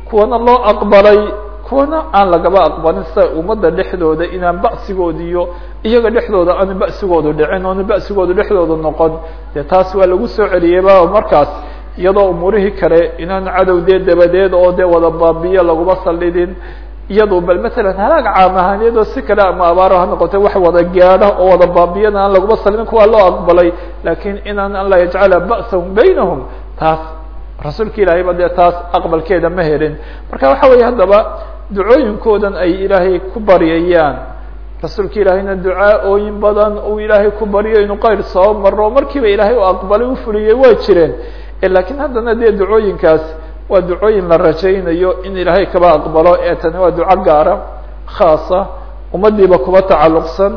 kuwana loo aqbalay kuwana aan lagaba aqbalin sida ummadda dhexdooda inaan ba'sigoodiyo iyaga dhexdooda aanu ba'sigoodu dhicin oonu ba'sigoodu dhexdooda noqon. Dee taas waa lagu soo celiyeyba markaas iyadoo umuurihii kale inaan cadow dee dabadeed oo dee wada baabiyo laguma sallidin iyado bal masalan halaag caam ahaan iyadoo si kale ama abaaro ha noqotay wax wada gaadha oo wada baabiyana aan laguma sallidin kuwaa loo aqbalay. Lakin inaan an laa yajcala ba'sahum baynahum taas rasuulka ilaahay ba dee taas aqbalkeeda ma helin. Marka waxa weeye haddaba ducooyinkoodan ay ilaahay ku baryayaan. Rasuulka ilaahayna ducaa-ooyin badan uu ilaahay ku baryo inuu qayr soo maro markiiba ilaahay u aqbalay u fuliyey waa jireen. Lakiin haddana dee ducooyinkaas waa ducooyin la rajaynayo in ilaahay kaba aqbalo ee tani waa duco gaara khaasa ummadiiba kuba tacalluqsan.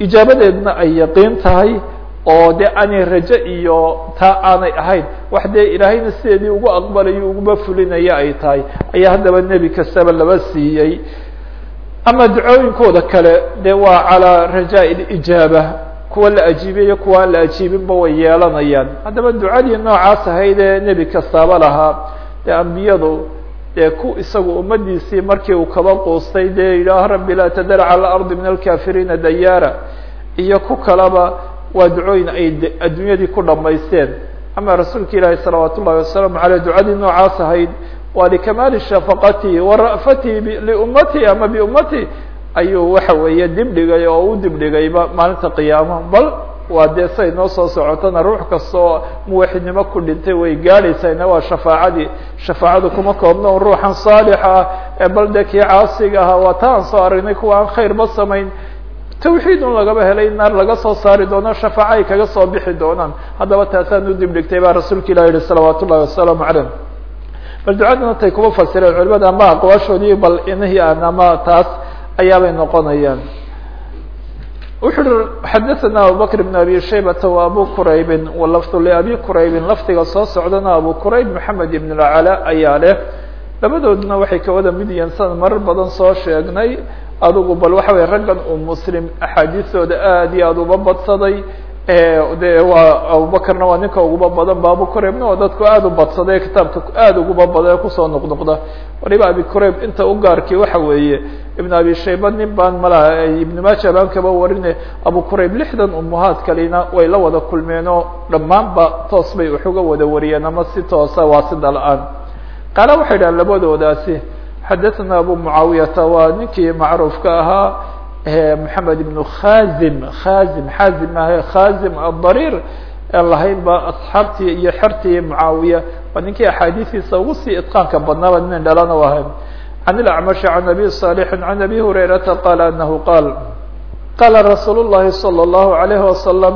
Ijaabadeedna ay yaqiin tahay oo dee aanay raje iyo taa aanay ahayn. Wax dee ilaahayna sideedii ugu aqbalayo uguba fulinaya ay tahay. Ayaa haddaba nebi kastaba laba siiyey. Ama ducooyinkooda kale dee waa calaa rajaa ijaaba. Kuwa la ajiibiyo kuwa aan la ajiibinba way yeelanayaan. Haddaba ducadii noocaas ahayd ee nebi kastaaba lahaa dee ambiyadu dee ku isagu ummadiisii markii uu kaba quustay dee yidhaah rabbi laa tadar cala ardi min alkafiriina dayaara. Iyo ku kalaba waa ducooyin ay adduunyadii ku dhamaysteen ama rasuulka ilaahi salawaat wasalaamu aleyh ducadii noocaas ahayd waa likamaali shafaqatihi wa ra'fatihi ama biummatihi ayuu waxa weeye dibdhigay oo u dibdhigayba maalinta qiyaama. Bal waa dee say noo soo socotana ruux kastoo muwaxidnimo ku dhintay way gaadhaysayna waa shafaacadii shafaacadu kuma koobno ruuxan saalixa ah ee bal dee caasiga ahaa waa ta aan soo aragnay kuwa aan khayrba samayn. Tawxiid un lagaba helay naar laga soo saari doono shafaaco ay kaga soo bixi doonaan. Haddaba taasaan u dibdhigtay baa rasuulka ilah yihi salawaat ullahi wasalaamu caleyh. Bal ducadana tay kuma fasireen culimada ama aqwaashoodii bal inihii aan ama taas ayaabay noqonayaan wuxu uhi xadaثana abubakr بn abi shaybata wa abu quraybi walafdu labi quraybin lafdiga soo socdana abu qurayb maxamed ibn اlcala ayaa leh labadooduna waxay ka wada mid yihiin san marar badan soo sheegnay adugu bal waxa weye raggan uu muslim axaadiistooda aad iyo aad uba badsaday de waa abubakrna waa ninka uguba badan ba abu quraybna waa dadku aad u badsaday kitaabka aad uguba badan ee ku soo noqnoqda. Waliba abi qurayb inta u gaarkii waxa weeye ibn abi shayba nin baan malaha ibn maja baan kaba warine abu qurayb lixdan umuhaad kalina way la wada kulmeen oo dhammaanba toos bay wax uga wada wariyeen ama si toosa waa sida la'aan. Qaala waxay dhahan labadoodaasi xadaثna abu mucaawiyata waa ninkii macruufka ahaa محamed بن khazim khazim xazim ah khazim adariir aan lahayn ba asxaabtii iyo xertii mucaawiya waa ninkii axaadiistiisa ugu sii itqaanka badnaaba nin dhalana u ahayn can اlacmashi can abi صالح can abi hurayrata qala anahu qaal qala rasuul الlahi salى الlahu عalayه wasalam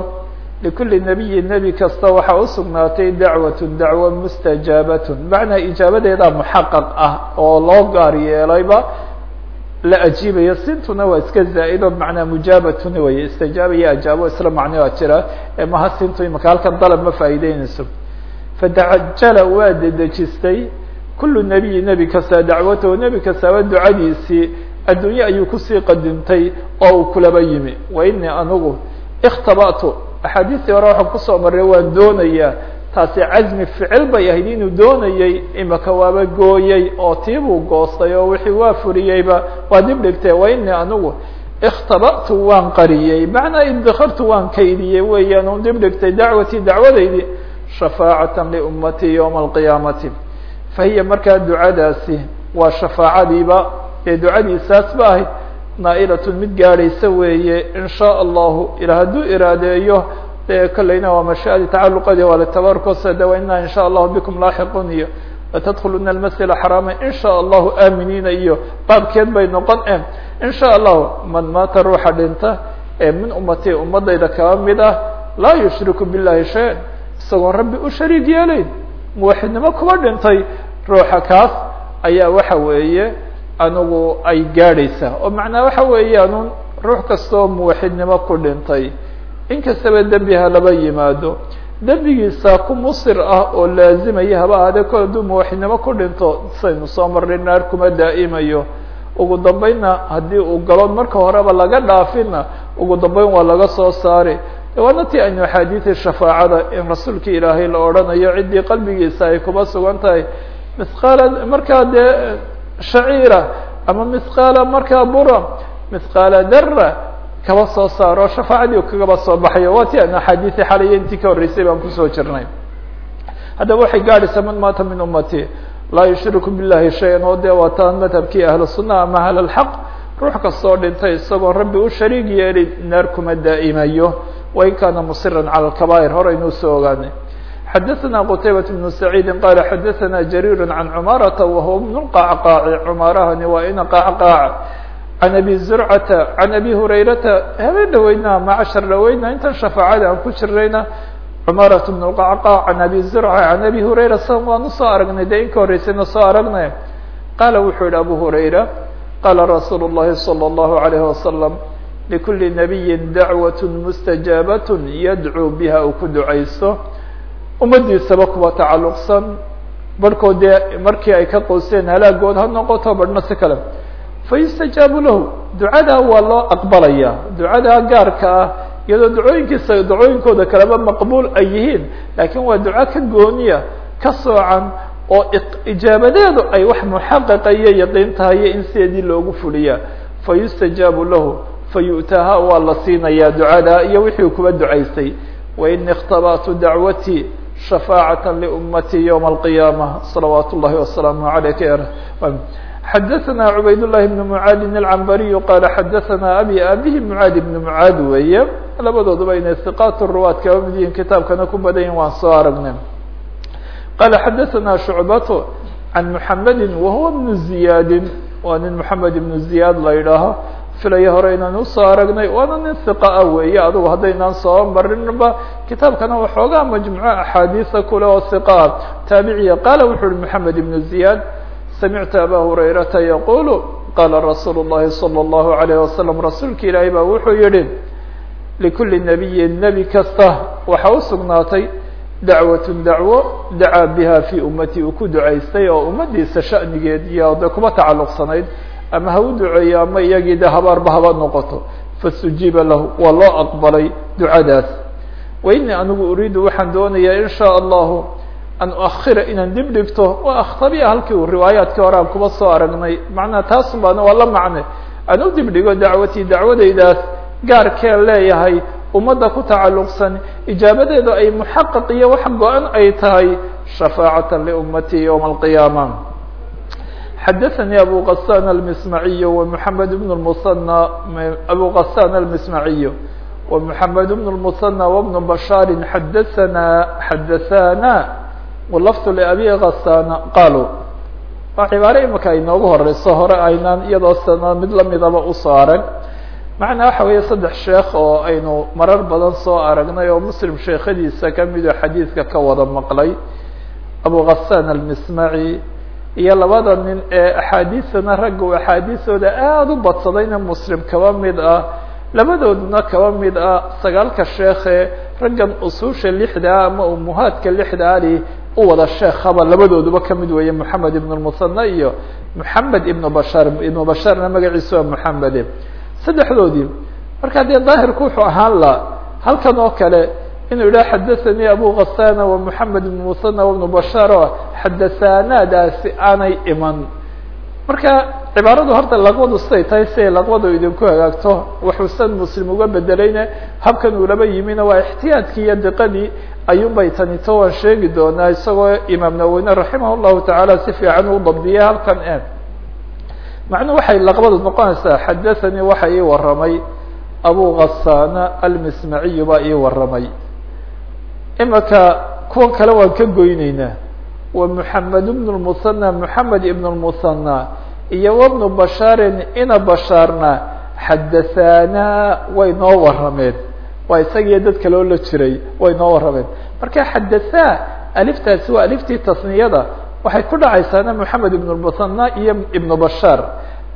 likuli nabiyi nebi kasta waxaa usugnaatay dacwat dacwo mustajaabat macnaa ijaabadeeda muxaqaq ah oo loo gaar yeelayba la ajiibayo sintuna waa iska zaa-ido macnaa mujaabatuna wey istijaaba iyo ajaabo isla macno a jira maha sintu imaka halkan dalab ma faa'iideyneyso fadacajala waa dedejistay kulu nebiyi nebi kasta dacwatahu nebi kastaaba ducadiisii adduunye ayuu ku sii qadimtay oo uu kulaba yimi wa inii anugu ikhtaba'tu axaadiistii hore waxaan ku soo maray waan doonayaa taasi casmi ficil bay ahayd inuu doonayey imaka waaba gooyey oo tiibuu goostay oo wixii waa furiyeyba waa dib dhigtee wa inii anigu ikhtaba'tu waan qariyey. Macnaa iddakartu waan kaydiyey weeyaan un dib dhigtay dacwatii dacwadaydii shafaacatan liummatii yowma alqiyaamati fa hiya markaa ducadaasi waa shafaacadiiba ee ducadiisaas ba ahayd naa'ilatun mid gaadhaysa weeye in shaa allahu ila hadduu iraadeeyo de kolleyna waa mashaadi tacaluqadi waa latabarkosa de wa ina in allahu bikum laaxiqun iyo latadkuluna almasjid axraama in allahu aaminiina iyo baabkeed bay noqon e in allahu man maata ruuxa dhinta ee min ummati ummadayda kaba mid ah laa yushriku billahi shay-an isagoon rabbi u shariik yeelayn muwaxidnimo kuba dhintay ruuxa kaas ayaa waxa weeye anigu ay gaadhaysaa oo macnaa waxa weeyaanun ruux kastoo muwaxidnimo ku dhintay inkastaba ha laba yimaado dembigiisa ku musir ah oo laazimaya haba ahaadee kol hadduu ku dhinto saynu soo marnay naar kuma daa'imayo. Ugu dambeynna haddii uu galo marka horeba laga dhaafina ugu dambeyn waa laga soo saari. Waana ti aynu shafaacada in rasuulka ilaahay la odhanayo ciddii qalbigiisa ay kuba sugan tahay. Mithqaala markaa dee shaciira ama mithqaala markaa bura mithqaala dara kaba soo saaro shafaacadii kagaba soo baxayo waa ti aynu axaadiisi xalaya intii ka horreysay baan kusoo jirnay haddaba waxay gaadhaysaa man maata min ummati laa yushriku billahi shayan oo dee waa taan madhabkii ahlu sunna ama ahl alxaq ruux kastoo dhintay isagoo rabbi u shariig yeelin naar kuma daa'imayo wain kaana musira calى اkabair horeynuu soo ogaanay xadaثna qtaybaة بن سacيidi qala xadaثna jariir can cmaarata wahuwa bn qacqaaci cumaarahani waa ina qacqaac can abi zurcata can abi hurayrata habeen dhaweydna macashar dhaweydna intan shafaacada aan ku jirnayna cumaarat bn qacqaac can abi zurca can abi hurayra san waanu soo aragnay dee inka horreysayna soo aragnay qaala wuxuu yihi abu hurayra qaala rasuul الlahi salى الlahu عalayه wasalam likuli nabiyi dacwaة mustajaabat yadcuu biha uu ku ducaysto ummadiisaba kuwa tacalluqsan barhkood dee markii ay ka qoyseen halaagood ha noqoto barhna si kale fayustajaabu lahu ducadaa waa loo aqbalaya ducadaa gaarka ah iyadoo ducooyinkiisa ducooyinkooda kaleba maqbuul ay yihiin laakiin waa duco ka gooniya ka soocan oo ijaabadeedu ay wax muxaqiqa iyo yaqiin tahayo in sideedii loogu fuliya fayustajaabu lahu fayu'taaha waa la siinayaa ducada iyo wixii kuba ducaystay waini اkhtabأtu dacwatي shafاcaة لأmtي yوم القiyamة صلawaat الlahi وaسلaamه عalayk xadaثna cubayd الlahi بن mعaadin الcambariy qala xadaثna abi abihi mعaad بn mعaad weeye labadooduba inay ثiqaat الruwaad kaba mid yihin kitaabkana ku badan yihin waan soo aragnay qala xadaثna شhucbaة can mحamedi wahuwa بن زiyaadi waa nin mحamed بن زiyaad la idhaaho filaya hore inaan usoo aragnay waana nin hiqa ah weeye adugu haddaynaan soo marinba kitaabkana waxoogaa majmuco axaadiisa kule oo hiqa ah taabiciya qaala wuxuu uhi moxamed ibnu ziyaad samictu aba hurayrata yaqulu qaala rasuulu llahi salى اllahu alayh wasalam rasuulka ilaahay baa wuxuu yihi likuli nabiyin nebi kasta waxaa usugnaatay dacwat dacwo dacaa biha fi ummati uu ku ducaystay oo ummadiisa shanigeed iyo de kuba tacalluqsanayd ama ha u duceeyo ama iyagii de habaarba haba noqoto fastujiiba lahu waa loo aqbalay ducadaas wa ini anigu uriidu waxaan doonayaa in shaa allahu an uakhira inaan dib dhigto waa akhtabiya halkii uu riwaayaadkii hore aan kuba soo aragnay. Macnaa taasun baana waa la macne. Aan u dib dhigo dacwatii dacwadaydaas gaarkeen leeyahay ummadda ku tacalluqsan ijaabadeedu ay muxaqaq iyo wax go-an ay tahay shafaacata liummatii ywma alqiyaama xadaanii abu qasan almismaciyu wa bn musana abu qasan almismaciyu wa bn musana wabnu bashaari xadaanaa xadaana walafdu liabi hasana qaaluu waa cibaare imika inoogu horeyso hore aynaan iyadoo sana mid la midaba u soo arag macnaa waxa weeye saddex sheekh oo aynu marar badan soo aragnay oo muslim sheekhadiisa ka mid oo ah xadiidka ka wada maqlay abu ghasan almismaci iyo labada nin ee axaadiisana ragga u axaadiisooda aada u badsadayna muslim kaba mid ah labadooduna kaba mid ah sagaalka sheekhe raggan usuusha lixda ama umuhaadka lixdaadi u wada sheekaba labadooduba ka mid weeye moxamed ibn lmusanna iyo moxamed ibnu bashaar ibnu bashaarna magaciisa waa moxamede saddexdoodii marka dee daahirku wuxuu ahaan laha halkan oo kale inuu yidhaha xadathanii abu khassana wa moxamed ibn musanna wa ibnu bashaar oo ah, xadahaanaadaasi aanay iman. Marka cibaaradu horta laqwadu siday tahay siday laqwadu idinku hagaagto. Wuxuusan muslim uga bedelayne habkan uu laba yimina waa ixtiyaadkii iyo diqadii ayuunbay tanito waan sheegi doonaa isagoo imaam nawowine raximah llahu tacaala si fiican u dabdiyay halkan en macnuhu waxay laqbadu noqonaysaa xadathanii waxa ii waramay abu khasaana almismaciyu baa ii waramay imaka kuwan kale waan ka goyneynaa wa muxamed ibn lmusanna moxamed ibn lmusanna iyo wabnu bashaarin ina bashaarna xadahanaa way noo warameen waa isagiyo dad kaloo la jiray way noo warameen marka xadathaa aliftaasi waa aliftii tasniyada. Waxay ku dhacaysaana moxamed ibn lmuhana iyo ibnu bashaar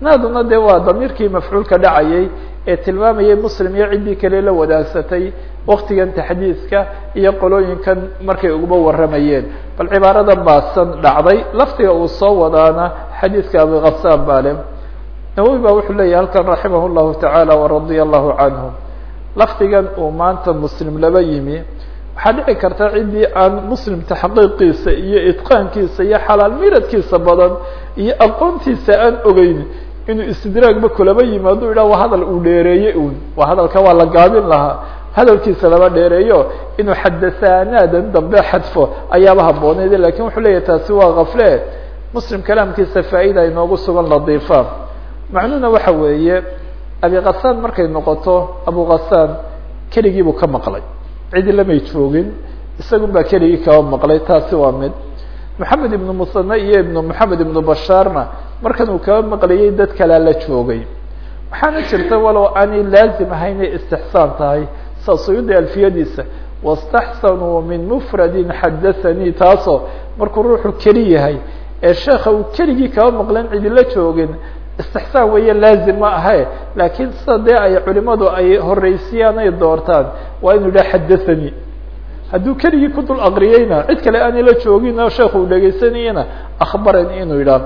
naaduna dee waa damiirkii mafcuulka dhacayay ee tilmaamayay muslim iyo ciddii kale la wadaagsatay waktigan taxdiiska iyo qolooyinkan markay uguba warramayeen. Bal cibaaradan baasan dhacday laftiga uu soo wadaana xadiidka abikasaan bale nawowi ba wuxuu leeyahy halkan raximah llahu tacaala waradia allahu canhu. Lafdigan uu maanta muslim laba yimi. Waxaa dhici karta ciddii aan muslim taxqiiqiisa iyo itqaankiisa iyo xalaal miradkiisa badan iyo aqoontiisa aan ogeyn inuu istidraagba kulaba yimaado yidhah waa hadal uu dheereeye un waa hadalka waa la gaabin lahaa. Hadalkiisa laba dheereeyo inuu xadasaanaadan dambe xadfo ayaaba habbooneyd laakiin wuxuu leeyahy taasi waa kafle muslim kalaamkiisa faa-ida inoogu sugan ladiifa macnuhuna waxa weeye abikasaan markay noqoto abukasaan keligiibuu ka maqlay. Cidi lamay joogin isagun baa keligii kaba maqlay taasi waa mid. Moxamed ibnu musane iyo ibnu moxamed ibnu bashaarna markan uu kaba maqlayay dad kalea la joogay. Waxaana jirta walow aanay laazim ahayn inay istixsaan tahay. Sa suyuudi alfiyadiisa wastaxsanuu min mufradin xadathanii taasoo markuu ruuxu keli yahay ee sheekha uu keligii kaba maqlan cidila joogin istixsaan weeye laazim ma ahe laakiin sida dee ay culimadu ay horeysiyaan ay doortaan? Waa inu yidhaha xadathanii hadduu keligii ku dul aqriyeyna cid kale aanay la joogin oo sheekhu uu dhegaysanayena akhbarani inuu yidhaah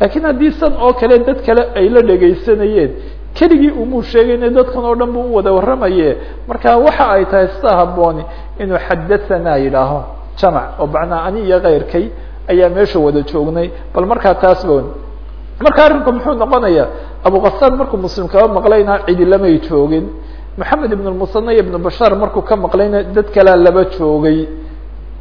laakiin haddii san oo kale dad kale ay la dhegaysanayeen keligii umuu sheegayna dadkan oo dhan bu u wada warramaye marka waxa ay tahay sida habooni inuu xadahanaa yidhaaho jamac oo macnaa ani iyo keyrkay ayaa meesha wada joognay bal markaa taas ba marka arrinku muxuu noqonaya abukasaan markuu muslim kaba maqlayna cidi lamay joogin. Moxamed ibn musane iyo ibnu bashaar markuu ka maqlayna dad kalea laba joogay.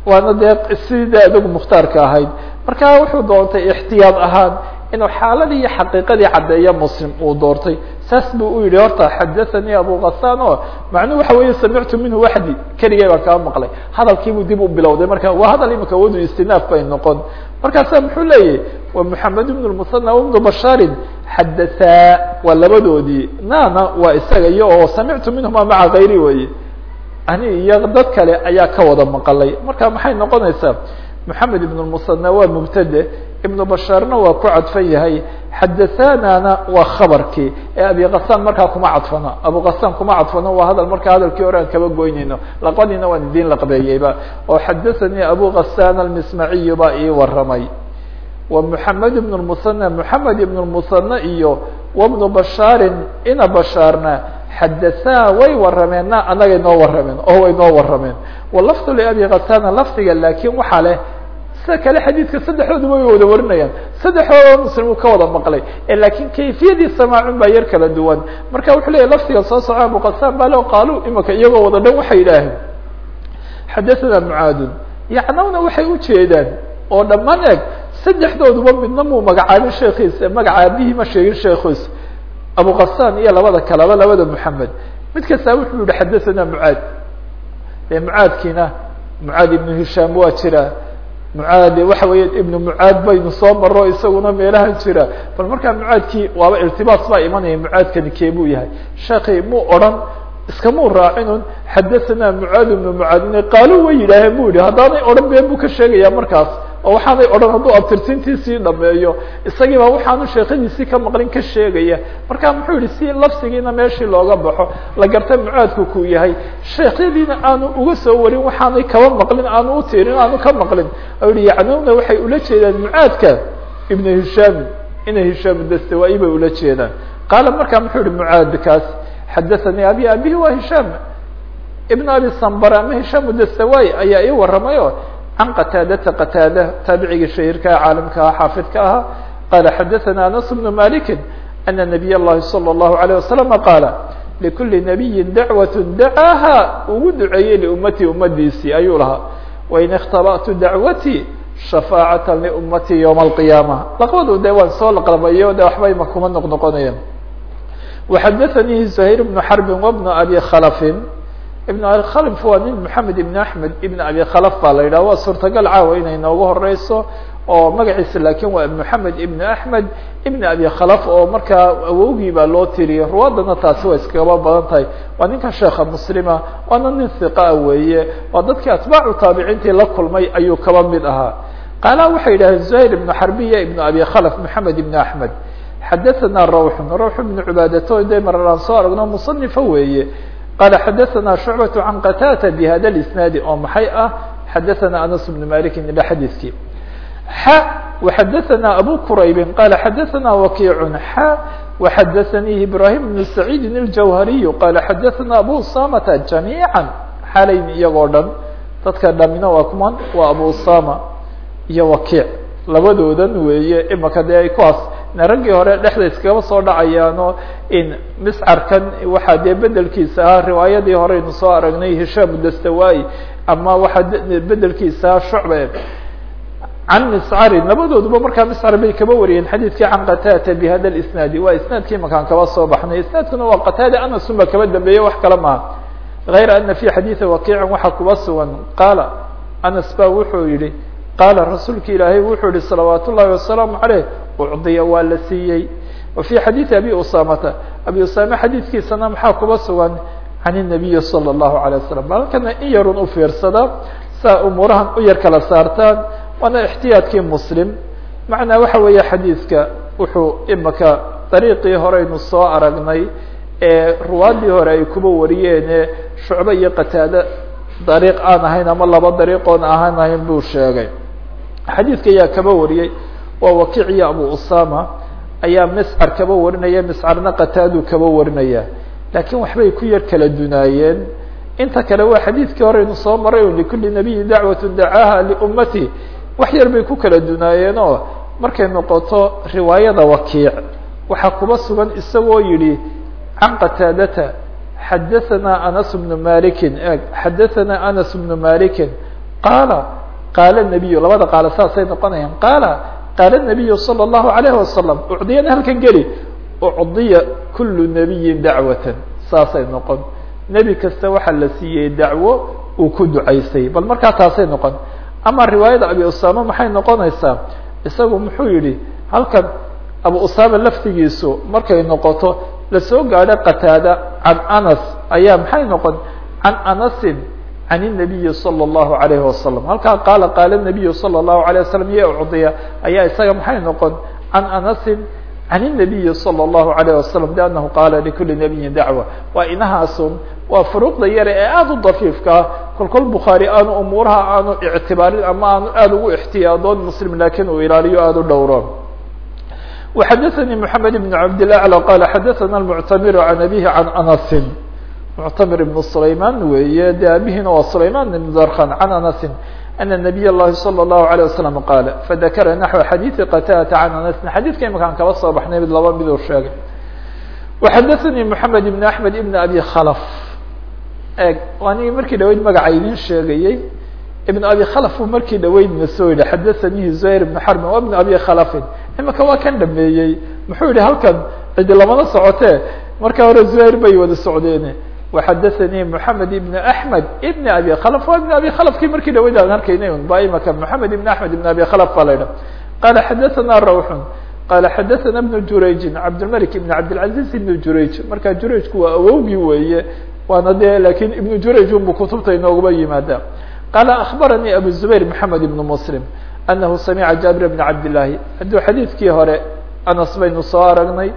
Waana dee sidii adigu mukhtaarka ahayd. Marka wuxuu doontay ixtiyaad ahaan inuu xaaladii iyo xaqiiqadii caddeeya muslim uu doortay saas buu u yihi horta xadathanii abukasaan o macnuhu waxa weeye samictu minhu waxdi keligay baan kaa maqlay. Hadalkiibuu dib u bilowday marka waa hadal imika wadu istinaaf bay noqon. Markaasa muxuu leeyahy wa moxamed ibn musana ibnu bashaarin xadathaa waa labadoodii. Nana waa isaga iyo oo samictu minhuma maca kayri weye ani iyo dad kale ayaa ka wada maqalay. Marka maxay noqonaysaa? Moxamed ibn musana waa mubtade ibnu bashaarna waa ku cadfan yahay xadahanana waa khabarkii. Ee abikasaan markaa kuma cadfano. Abukasaan kuma cadfano waa hadal markaa hadalkii hore aan kaba goynayno. Laqadiina waan idiin laqbeeyeyba oo xadathanii abu kasaan almismaciyu baa ii waramay wa moxamed ibn musana moxamed ibn musane iyo wabnu bashaarin ina bashaarna xadathaa way warameen na anagay noo warameen oo way noo warameen walafdu liabi kasana lafdiga laakin waxaa leh sida kale xadiidka saddexdooduba way wada warinayaan. Saddexdooda muslim ka wada maqlay. Lakin kayfiyadii samaacun baa yar kala duwan. Marka wuxuu leyahy lafdiga soo soco abukasaan baa leo qaalu imika iyagoo wada dhan waxay yidhaaheen xadathana mucaadun yacnawna waxay ujeedaan oo dhammaan eg saddexdooduba midna muu magacaabin sheekiisa magacaabihii ma sheegin sheekhiisa abukasaan iyo labada kaleba labada moxamed mid kastaa wuxuu yihi xadathana mucaad dee mucaadkiina mucaad ibnu hishaam waa jira mucaad waxa weeye ibnu mucaad baynu soo maro isaguna meelahan jira. Bal markaa mucaadkii waaba irtibaas baa imanaya mucaadkani keebuu yahay? Sheekii muu odhan iskamuu raacinun xadathana mucaad ibnu mucaadine qaalu way yidhaaheen bu yihi haddaanay odhan been buu ka sheegaya markaas oo waxaanay odhan hadduu abtirsintiisii dhameeyo isagiiba waxaanu sheekadiisii ka maqlin ka sheegaya. Marka muxuu yihi si lafsigiina meeshii looga baxo la garta mucaadku kuu yahay. Sheekyadiina aanu uga soo warin waxaanay kaba maqlin aanu utiirin aanu ka maqlin. O yihi yacnuna waxay ula jeedaan mucaadka ibna hishaam ina hishaam dastawai bay ula jeedaan. Qaala markaa muxuu yihi mucaadkaas xadathanii abi abihi waa hishaam. Ibn abi sambar ama hishaam dastawai ayaa ii waramayo can qataadata qataada taabicigii shahiirkaa caalimka aha xaafidka ahaa qaala xadathana anas bnu maliki ana nabiy اllahi salى اllahu alayه wasalama qaala likuli nabiyi dacwat dacaaha ugu duceeyey liummatii ummadiisii ayuu lahaa wain ikhtaba'tu dacwatii shafaacata liummatii ywma alqiyaama laqbadu de waan soo laqlabayo de waxbay ma kuma noq noqonayaan waxadathanii zuhayr bnu xarbin wabnu abi khalafin ibn abi khalf waa nin moxamed ibn axmed ibn abi khalaf baa la yidhaha. Waa suurtagal caawa inay nooga horeyso oo magaciisa laakin waa moxamed ibn axmed ibn abi khalaf oo markaa awowgii baa loo tiriyey ruwaadana taasi waa iskagaba badan tahay. Waa ninka sheekha muslima waana nin hiqaa weeye. Waa dadkii atbaacu taabiciintii la kulmay ayuu kaba mid ahaa. Qaala waxay yidhaheen zuhayr ibnu xarbiya ibn abi khalaf moxamed ibn axmed xadaثana rawxun rawx bnu cubaadato de maraan soo aragno musanifa weeye qaala xadaثana shucbaة can qatata bhada اisnaadi oo maxay ah xadaثana anas bnu maliki ila xadiiskii xa وxadaثana abu quraybi qala xadaثana wakiic xa وxadaثanii ibrahim bn saciidi اljawhariyu qala xadaثana abu usamata jamiiعa xalayn iyagoo dhan dadka dhamina waa kuman waa abu usama iyo wakiic labadoodan weeye imaka dee kuwaas raggii hore dhexda iskagaba soo dhacayaano in miscarkan waxaa dee bedelkiisa ah riwaayadii horeynu soo aragnay hishaam dastawai ama waxaa bedelkiisa ah shucbe can miscarin labadooduba markaa miscar bay kaba wariyeen xadiidkii can qatata bihada isnaadi waa isnaadkii makaan kaba soo baxnay. Isnaadkuna waa qataada anasunba kaba dambeeye wax kale maha غayra ana fi xadiiثi wakiicin waxaa kuba sugan. Qaala anas ba wuxuu yihi qaala rasuulka ilaahay wuxuu yihi salawaat ullaahi wasalaamu caleyh ucdiya waa la siiyey. Wa fii xadiidi abi usaamata. Abi usaame xadiidkiisana maxaa kuba sugan? Can inabiyi sala allahu alay wasalam malkana in yarun u fiirsada saa umuurahan u yar kala saartaan waana ixtiyaadkii muslim. Macnaa waxa weeye xadiidka wuxuu imaka dariiqii horeynu soo aragnay ee ruwaadii hore ay kuba wariyeene shucbe iyo qataade dariiq aan ahayn ama laba dariiqoon ahaan ahayn buu sheegay xadiidka ayaa kaba wariyey waa wakiic iyo abu usama ayaa miscar kaba warinaya miscarna qataadu kaba warinaya. Laakiin waxbay ku yar kala dunaayeen. Inta kale waa xadiidkii horeynu soo maray o likuli nabiyin dacwatu dacaaha liummati wax yar bay ku kala dunaayeen oo markay noqoto riwaayada wakiic. Waxaa kuba sugan isagoo yihi can qataadata xadaثana anas bnu malikin. Eg xadaثana anas bnu malikin. Qaala qaala nebiyu labada qaalo saasay noqonayaan qaala qaala nebiyu sala allahu alayhi wasalam ucdiyana halkan geli ucdiya kulu nebiyin dacwatan saasay noqon nebi kasta waxaa la siiyey dacwo uu ku ducaysay bal markaa taasay noqon ama riwaayada abi usaama maxay noqonaysaa isagu muxuu yihi halkan abu usaama laftigiisu markay noqoto la soo gaadho qataada can anas ayaa maxay noqon can anasin can الnabiyi salى الlahu عalayhi wasalam halkaa qaala qaala nabiyu salى الlahu عalيه wasalam iyo ucdiya ayaa isaga maxay noqon can anasin can الnabiyi salى الlahu عalيه wasalam liannahu qaala likuli nabiyin dacwa waa inahaasun waa furuuqda yare ee aada u dafiifkaa kolkol bukhaari aanu umuuraha aanu ictibaarin ama aanu aada ugu ixtiyaadoon muslim laakiin uu ilaaliyo aada u dhowro وxadaثnي محamed بن cabd الأعlى qal xadaثna المctamir عan abihi عan anasi muctamir ibn sulayman weeye de abihiina waa sulayman ibn darkan can anasi ana nabiy اllahi salى الlahu عalيه wasalam qaala fadakara naxو xadiiثi qatadata can anasin xadiidka imakaan kaba soo baxnay mid laba miduu sheegay وxadaثnي محamed ibn aحmed ibn abi khlf eg anigi markii dhaweyd magaca idin sheegayey ibn abi khlf u markii dhaweydna soo yihi xadaثanihi زuhayr ibn xarbin wa ibn abi khlfin imika waa kan dhameeyey muxuu yihi halkan cidi lamana socotee marka hore zuhayr bay wada socdeen waxadaثanii moxamed ibn axmed ibn abi khlf waa ibn abi khlfkii markii dhaweyd aan arkaynay un ba imaka moxamed ibn axmed ibn abi khlf baa la idha qala xadaثana rawxun qala xadaثana ibn jurayjin cabdilmalik ibn cabdilcaziz ibn jurayj marka jurayjku waa awowgii weeye waana dee lakin ibn jurayj unbu kutubta inoogaba yimaada qala akbaranii abu zubayr moxamed ibn muslim anahu samica jaabir bn cabd llaahi hadduu xadiidkii hore anas baynu soo aragnay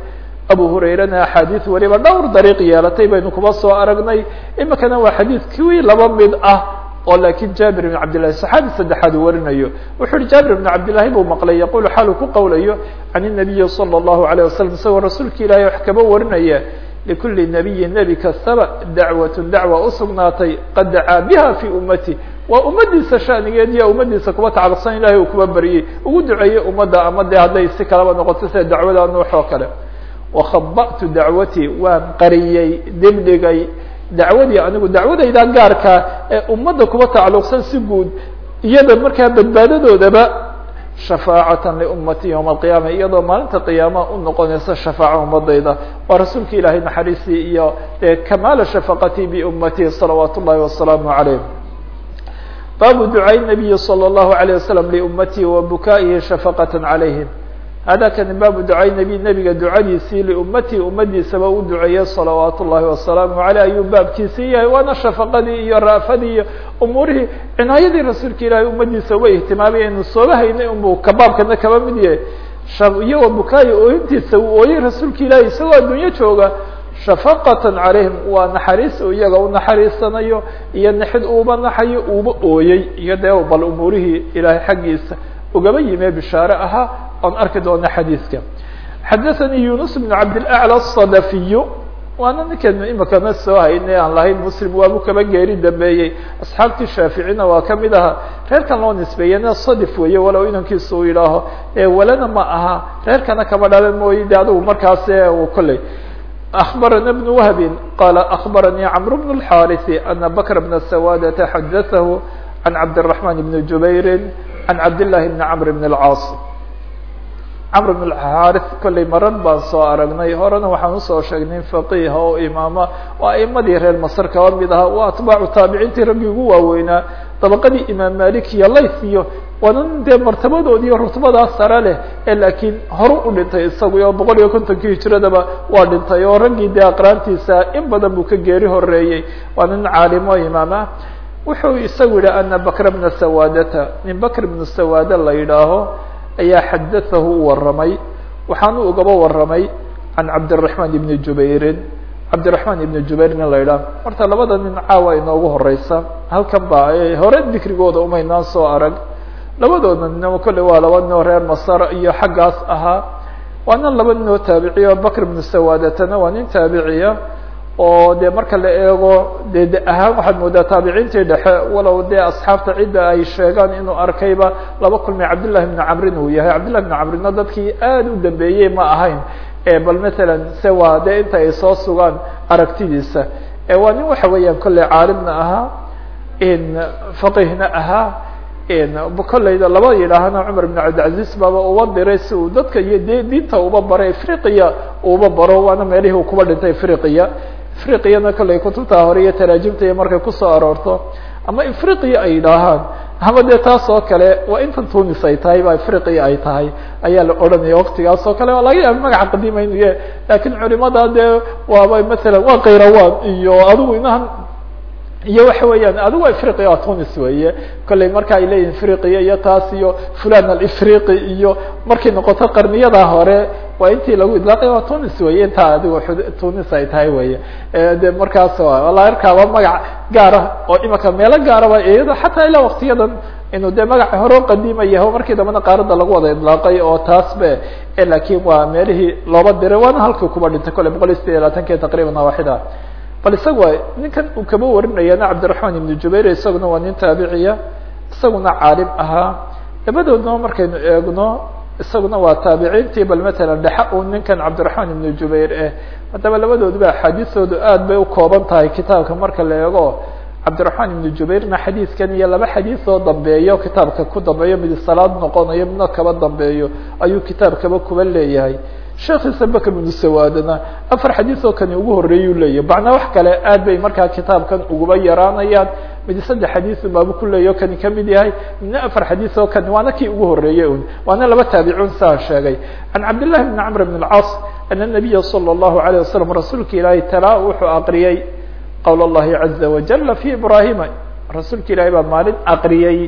abu hurairana axaadiis weliba dhowr dariiq yeelatay baynu kuba soo aragnay. Imikana waa xadiid kuwii laba mid ah oo laakiin jaabir ibn cabdillahi saxaabi saddexaad uu warinayo. Wuxuu uhi jaabir ibn cabdillahi buu maqlay yaqulu xaaluu ku qowlayo can inabiyi sala allahu alayh wasalam isagoo rasuulka ilaahay wax kaba warinaya. Likuli nabiyin nebi kastaba dacwatun dacwa usugnaatay qad dacaa biha fii ummati. Waa ummadiisa shanigeed iyo ummadiisa kuwa tacalaqsan ilahay uu kuba baryey ugu duceeyey ummadda ama dee hadday si kalaba noqoto sida dacwada nuux oo kale wakhaba'tu dacwatii waan qariyey dibdhigay dacwadii anigu dacwadayda gaarka ee ummadda kuba tacalluqsan si guud iyada markaa badbaadadoodaba shafaacatan liummati yowma alqiyaama iyadoo maalinta qiyaama u noqonaysa shafaaca ummadayda waa rasuulka ilaahay naxariistii iyo dee kamaala shafaqati biummatihi salawaat ullahi wasalaamu calayh baabu ducaaء الnabiyi slى الlahu عalيه waslm liummatihi wa bukaa'ihi shafaqaة calayhim hada kani baabu ducaaء nabiy nebiga ducadiisii liummatihi ummadiisaba u duceeyey salawaat ullahi wasalaamu aleyh ayuu baabkiisii yahay waana shafaqadii iyo raafadii iyo umuurihii cinaayadii rasuulka ilaahay ummadiisa way ihtimaamaya inu sooba haynay unbu kabaabkana kaba mid yahay iyagoo bukaayo ooyintiisa uu ooyey rasuulka ilaahi isagoo adduunyo jooga shafaqatan calayhim waa naxariis iyaga u naxariisanayo iyo naxid uuba naxayo uuba ooyey iyo dee bal umuurihii ilaahay xaggiisa ugaba yime bishaare ahaa oon arki doona xadiidka xadaثanii yunus bn cabdilأعlى الصadafiyu waana ninkan imikana soo hayne aan lahayn muslim waabu kaba geeri dambeeyey asxaabtii shaaficina waa kamid ahaa reerkan loo nisbeeyena sadif weeye walow inankiisa uu yidhaaho walana ma aha reerkana kama dhalan mooye de adigu markaas kolley أخبرنا بن وهب قال أخبرني عمرو بن الحارث أن بكر بن سوادة حدثه عن عبد الرحمن بن جبير عن عبد الله بن عمرو بن العاص cمر بن الحاrث kollay marar baan soo aragnay horena waxaan usoo sheegnay فقيha oo imaama oo aimadii reer masr kaba mid aha waa atbaacu taabiciintii raggii ugu waaweynaa dabaqadii imaam malik iyo layth iyo waana dee martabadoodi iyo rutbadaa sare leh ee laakiin horu u dhintay isagu oo boqol iyo kontonkii hijiradaba waa dhintay oo raggii dee aqraantiisa in badan buu ka geeri horeeyey waa nin caalimo imaam ah wuxuu isagu yihi ana bakr bna sawaadata. Nin bakr bnu sawaada la yidhaaho ayaa xadaahu u waramay waxaanu ugaba waramay can cabdiraxmaan ibni jubairin cabdiraxmaan ibni jubair nin la yidhaah marta labada nin caawa inoogu horeysa halkan baa hore dikrigooda umaynaan soo arag. Labadooda nin kolley waa laba ninoo reer masar iyo xaggaas ahaa. Waana laba ninoo taabiciya bakr bnu sawaadatana waa nin taabiciya oo de marka la eego de de ahaan waxaad moodaa taabiciintii dhexe walow dee asxaabta cidda ay sheegaan inuu arkayba laba kulmi cabdillahi bni camrin uu yahay. Cabdillahi bni camrina dadkii aada u dambeeyey ma ahayn bal matalan se waa de inta ay soo sugaan aragtidiisa. Waa nin waxa weeyaan kolley caalimna ahaa faqihna ahaa kolleyda laba yidhaahana cumar ibn cabdilcaziz baaba uba diray si uu dadka iyo de diinta uba baray afriqiya uba baro waana meelihii uu kuba dhintay afriqiya afriqiyana kolley kutubta hore iyo taraajimta iyo markay ku soo aroorto ama afriqiya ay yidhaahaan ama dee oo kale waa intan tunis ay tahay ba afriqiya ay tahay ayaa la odhanaya waktigaas oo kale laga yaaba magaca qadiima inu yahay laakiin culimada dee waaba matalan waa kayrawaan iyo adigu inahan iyo waxa weeyaan adigu afriqiya waa tunis weeye. Kolley marka ay leeyihiin afriqiya iyo taas iyo fulan alifriqi iyo markay noqoto qarniyada hore waa intii lagu idlaaqay waa tunis weye intaa adigu tunis ay tahay weye de markaas la arkaaba magac gaara oo imika meelo gaaraba iyada xataa ilaa waktiyadan inuu de magaca hore qadiima yaho markii dambena qaarada lagu wada idlaaqay oo taas be laakiin waa meelihii looba diray waana halkii kuba dhintay. Kolley boqol iyo sideed iyo labatankii taqriban waaxida bal isaga ninkan uu kaba warinayana cabdiraحman ibn jubair isaguna waa nin taabiciya isaguna caalim ahaa labadoodna markaynu eegno isaguna waa taabiciintii bal matalan dhexe uu ninkan cabdiraحman ibn jubair eh haddaba labadooduba axaadiistoodu aad bay ukooban tahay kitaabka marka la eego cabdiraحman ibn jubairna xadiidkan iyo laba xadiis oo dambeeyo kitaabka ku dambeeyo mid salaad noqonayo midna kaba dambeeyo ayuu kitaabkaba kuba leeyahay sheekiisa bakr ibnu sawaadana afar xadiis oo kani ugu horeeyuu leeyahy macnaa wax kale aad bay markaa kitaabkan uguba yaraanayaan mid saddex xadiis baaba kuleeya o kani kamid yahay midna afar xadiis oo kani waana kii ugu horeeyey un waana laba taabicuun saa sheegay can cabdillahi bni camr bn اlcaas ana nabiya salى اllahu alayه wasalam rasuulka ilaahay talaa wuxuu aqriyey qowl اllahi caza wajala fi ibrahima rasuulka ilahay baa maalin aqriyey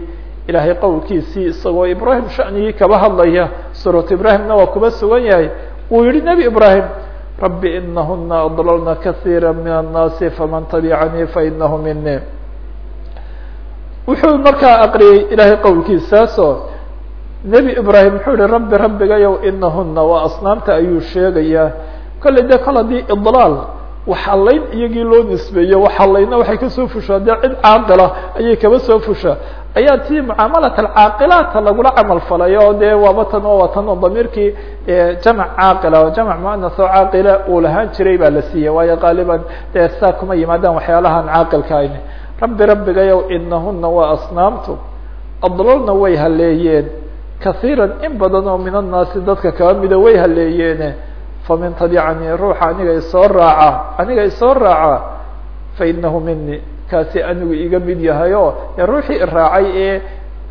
ilahay qowlkiisii isagoo ibrahim shanigii kaba hadlaya suurat ibrahimna waa kuba sugan yahay wuu yihi nebi ibrahim rabbi inahuna adlalna kasiira min الnaasi faman tabicanii fainahu mini wuxuu markaa aqriyey ilahay qowlkiisaasoo nebi ibrahim wuxuu yihi rabbi rabbigayow inahuna waa asnaamta ayuu sheegayaa. Kolley de kol haddii idlaal waxalayn iyagii loo nisbeeyo waxalayna waxay ka soo fushaa dee cid caaqila ayay kaba soo fushaa ayaa tii mucaamalat alcaaqilaata lagula camal falay oo dee waaba tan oo waa tan oo damiirkii jamc caaqila o jamc muanas oo caaqila uu lahaan jiray baa la siiyey. Waayo qaaliban dee saa kuma yimaadaan waxyaalahan caaqilka ayni. Rabbi rabbigayow inahuna waa asnaamtu adlalna way haleeyeen kasiiran in badan oo min annaasi dadka kaba way haleeyeene famin tabicanii ruuxa aniga isoo raaca aniga isoo raaca fainahu mini kaasi anigu iga mid yahay o e ruuxii iraacay ee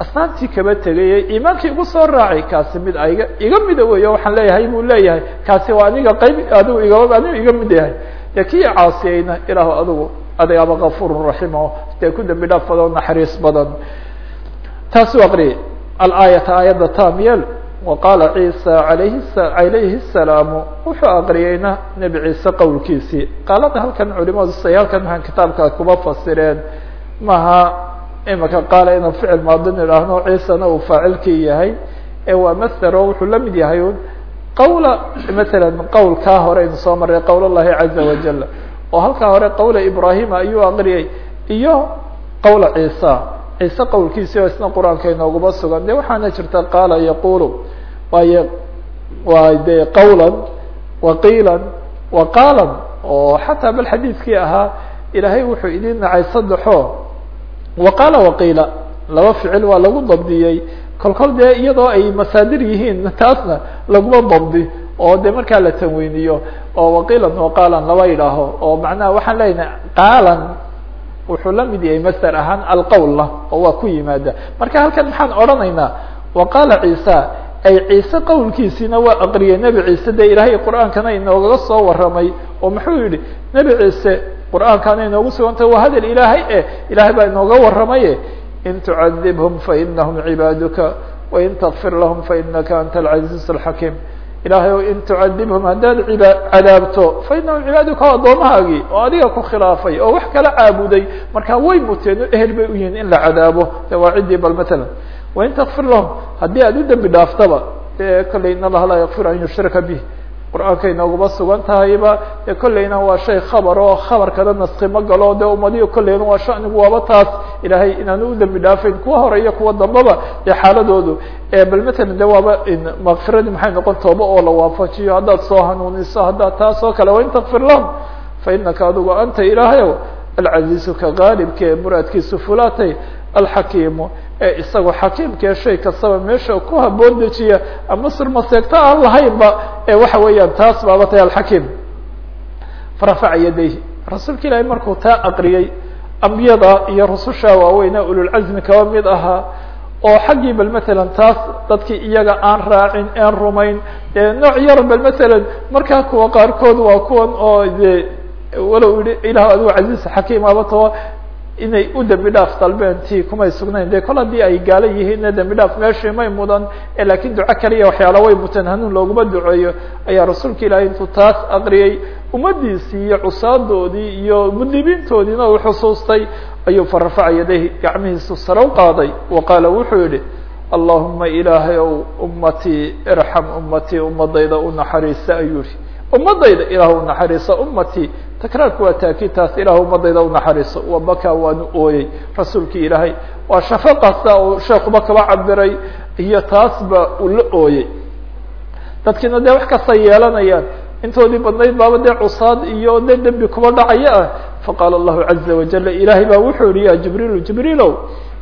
asnaamtii kaba tegay ee iimaankii igu soo raacay kaasi mid aiga iga mida wey waxaan leeyahay buu leeyahay. Kaasi waa aniga qayb adigu iga anigu iga mid yahay. Dee kii caasiyeyna ilaahu adigu adigaba gafur raxim o dee ku dambi dhaaf badan o naxariis badan. Taasuu aqriyay alaayata aayadda tam yel وqاla عيسى عalayhi السلاaم wuxuu aqriyeyna nebi ciise qowlkiisii qaalada halkan culimadu say halkan maan kitaabka kuba fasireen maha imika qaala inuu ficil maadin idhaahno ciisana uu faacilkii yahay ee waa masdero wuxuu la mid yahay un qawla matala qowlkaa hore aynu soo maray qowl الlahi عaزa وaجل oo halkaa hore qowla ibrahima ayuu aqriyey iyo qowla ciisa ciise qowlkiisi oo isna qur-aanka inooguma sugan de waxaana jirta qaala yaqulu waaye waa de qawla waqiila waqaala oo xataa bal xadiidkii ahaa ilaahay wuxuu idin nacay saddexo waqaala waqiila laba ficil waa lagu dabdiyey. Kol kol dee iyadoo ay masaadir yihiin taasna laguma dabdi oo de markaa la tanweyniyo oo waqiilan waqaalan laba yidhaaho oo macnaha waxaan leenahay qaalan wuxuu la mid yahay masder ahaan alqowlla oo waa ku yimaada. Marka halkan maxaan odhanaynaa waqaala ciisa ay ciise qowlkiisiina waa aqriyay. Nebi ciise de ilaahay qur'aankana inoogaga soo waramay oo muxuu yihi nebi ciise qur'aankana inoogu sugantay waa hadal ilaahay eh. Ilaahay baa inooga waramaye in tucadibhum fainahum cibaaduka wain takfir lahum fainaka anta alcaziiz alxakiim ilahay o in tucadibhum haddaad iba cadaabto fainahum cibaaduka waa addoomahaagii oo adiga ku khilaafay oo wax kala caabuday markaa way muteen o ehel bay u yihiin in la cadaabo. De waa ciddii bal matalan wain takfir lahum haddii aad u dembi dhaaftaba de kolley in allaha laa yakfir an yushraka bih qur'aankay sugan tahayba de kolleyna waa shay khabar oo khabarkana naski ma galo de umadihi kolleyna waa shanigu waaba taas ilaahay inaanu u dembi dhaafayn kuwa hore iyo kuwa dambaba dee xaaladoodu. Bal matalan de waaba makfiradii maxay noqon tooba oo la waafajiyo haddaad soo hanuuniso haddaad taas oo kale wain takfir lahum fa inaka adigu anta ilaahayow alcaziizu ka gaalibka ee muraadkiisu ee isagoo xakiimkae shay kastaba meesha ku haboon dejiya ama sirmaseegto aan lahaynba? Ee waxa weeyaan taas baaba alxakiim farafaca yadayhi. Rasuulka ilaahay markuu taa aqriyey ambiyada iyo rususha waaweyne ululcazmi kaba mid ahaa oo xaggii bal matalan taas dadkii iyaga aan raacin aan rumayn nooc yar bal matalan markaa kuwa qaarkood waa kuwan oo de walow yihi ilah adigu casiiz xakiim abato inay u dembi dhaaf dalbeen ti kumay sugnayn. De kol haddii ay gaalo yihiinna dembi dhaaf meeshii may mudan laakiin duco kaliya waxyaala way muteen hanuun looguma duceeyo ayaa rasuulka ilaahay intuu taas aqriyey ummadiisii iyo cusaadoodii iyo mudlibiintoodiina uu xusuustay ayuu farafaca yadayhi gacmihiisu sare u qaaday. Wa qaala wuxuu yihi allahuma ilaahay ow ummatii irxam ummatii ummadayda u naxariisa ayuu yihi ummadayda ilaah u naxariisa ummatii takraarku waa taakiid taas ilaah ummadayda u naxariiso. Wabaka waanu ooyey. Rasuulkii ilaahay waa shafaqasa uu sheekuba kaba cabiray iyo taasba uu la ooyey. Dadkiina dee wax kasta yeelanayaan. Intoodii badnayd baaba dee cusaad iyo de dembi kuba dhacaya. Ah faqaala allahu caza wajala ilaahay baa wuxuu yihi ya jibriilu jibriilow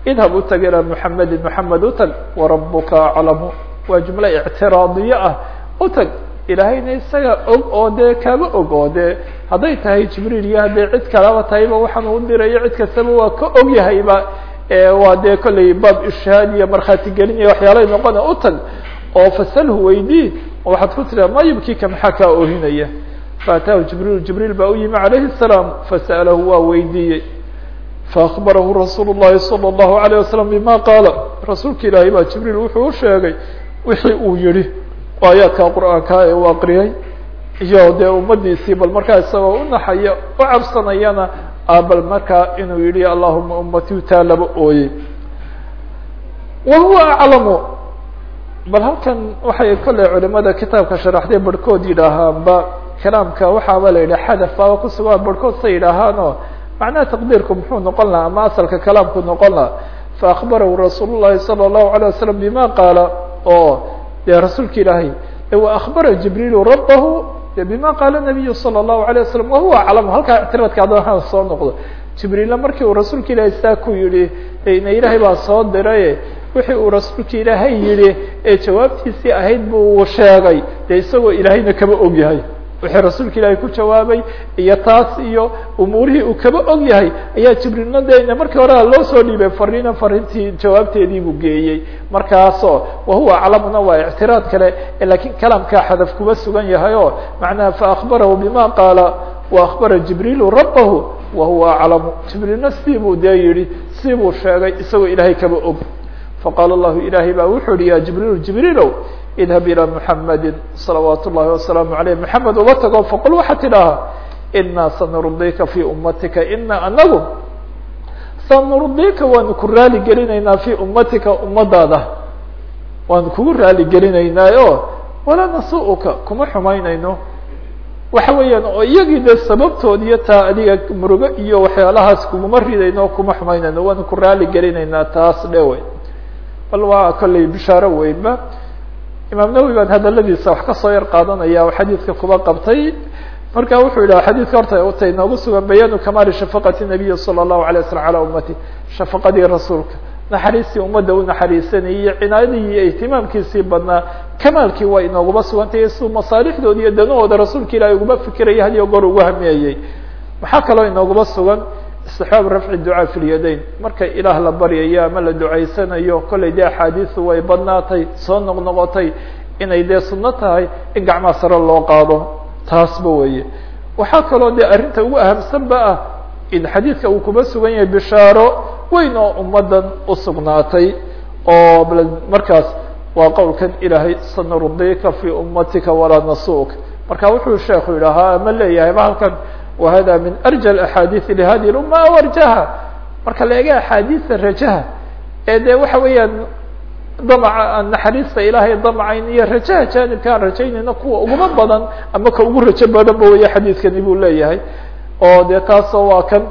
idhab utag ilaa muxamedin muxamed utag warabuka aclamu. Waa jumlo ictiraadiye ah. Utag ilaahayna isaga og oo dee kaaba og oo dee hadday tahay jibriil iyo hadday cid kalaba tahayba waxaan u dirayo cid kastaba waa ka og yahayba waa dee kollay baab ishaad iyo markhaati gelin iyo waxyaalay noqona utag oo fasalhu weydii waxaad ku tiraa ma yubkika maxaa kaa oohinaya faataahu jibriil jibriil baa u yimi calayhi الsalaam fasa'alahu waa weydiiyey faakbarahu rasuul الlahi salى الlahu عalيه wasalam bima qaala rasuulka ilaahay baa jibriil wuxuu u sheegay wixii uu yihi aayaadka qur'aanka ee uu aqriyay iyo dee ummadiisii bal markaa isagoo unaxaya u cabsanayana bal markaa inuu yihi allahuma ummati taa laba ooyey wa huwa aclamu bal halkan waxay kolley culimada kitaabka sharaxday barhkood yidhaahaanba kalaamka waxaaba la yidhi xadaf baaba kusugan barhkood say yidhaahaanoo macnaha taqdiirku muxuu noqon lahaa ama asalka kalaamku noqon lahaa faakbarahu rasuul llahi salى الlahu عalيه wasalam bima qaala oo dee rasuulka ilaahay wa akbara jibriilu rabahu bima qaala nabiyu salى الlahu عalيه wasalam wahuwa aclamu halkaa ictiraadka adooha soo noqdo jibriilla markii uu rasuulka ilaahay saa ku yihi ina ilaahay baa soo diray wixii uu rasuulka ilaahay yihi ee jawaabtiisii ahayd buu sheegay dee isagoo ilaahayna kaba og yahay wixii rasuulka ilaahay ku jawaabay iyo taas iyo umuurihii uu kaba og yahay ayaa jibriilna de markii hore loo soo dhiibay fariina fariintii jawaabteedii buu geeyey. Markaasoo wahuwa aclamuna waa ictiraad kale lakiin kalaamkaa xadaf kuba sugan yahay oo macnaha faakbarahu bima qaala waakbara jibriilu rabahu wahuwa aclamu. Jibriilna sidii buu dee yihi sidii buu sheegay isagoo ilaahay kaba og. Faqaala allahu ilaahay baa wuxuu yihi ya jibriil jibriilow idhab ilى muxamadi salawaat ullahi wasalaamu aleyh maxamed uba tago faqul waxaa tidhaahaa inaa sanurdika fi ummatika ina anagu sanurdika waanu ku raali gelinaynaa fi ummatika ummadaada waanu kugu raali gelinaynaayo walaa nasuuka kuma xumaynayno waxa weeyaan oo iyagii de sababtood iyo taa adiga murugo iyo waxyaalahaas kuguma ridayno kuma xumaynayno waanu ku raali gelinaynaa taas dhewe bal waa kolley bishaaro weynba imaam nawowi baan hadaladiisa wax ka soo yar qaadanaya oo xadiidka kuba qabtay. Marka wuxuu yidhaha xadiidka horta uta inoogu sugan bayaanu kamaali shafaqati nabiyi sala allahu alay waslam calaa ummati shafaqadii rasuulka. Naxariistii ummadda u naxariisanayay iyo cinaayadii iyo ihtimaamkiisii badnaa kamaalkii waa inooguba sugantay siduu masaalixdooda iyo danahooda rasuulka ilahi uguba fikiraya had iyo goor ugu hamiyayey maxaa kaloo inooguba sugan istixbaab rafci ducaa fi lyadayn marka ilaah la baryayo ama la ducaysanayo kollay dee axaadiisu way badnaatay soo noqnoqotay inay dee sunno tahay in gacmaa sare loo qaado. Taasba weeye. Waxaa kaloo dee arrinta ugu ahamsanba ah in xadiidka uu kuba sugan yahay bishaaro weyn oo ummaddan usugnaatay oo markaas waa qowlkan ilaahay sanurdika fi ummatika walaa nasuuk. Marka wuxuu sheekhu yidhahaa ama leeyahay ba halkan wahada min arja axaadiث lihadi اluma warjaha marka la ega axaadiista rajaha ee de waxa weeyaan damca naxariista ilaahay damcayn iyo rajaha janibka aan rajaynayna kuwa uguma badan ama ka ugu rajo badan ba weya xadiidkani buu leeyahay oo de taasoo waa kan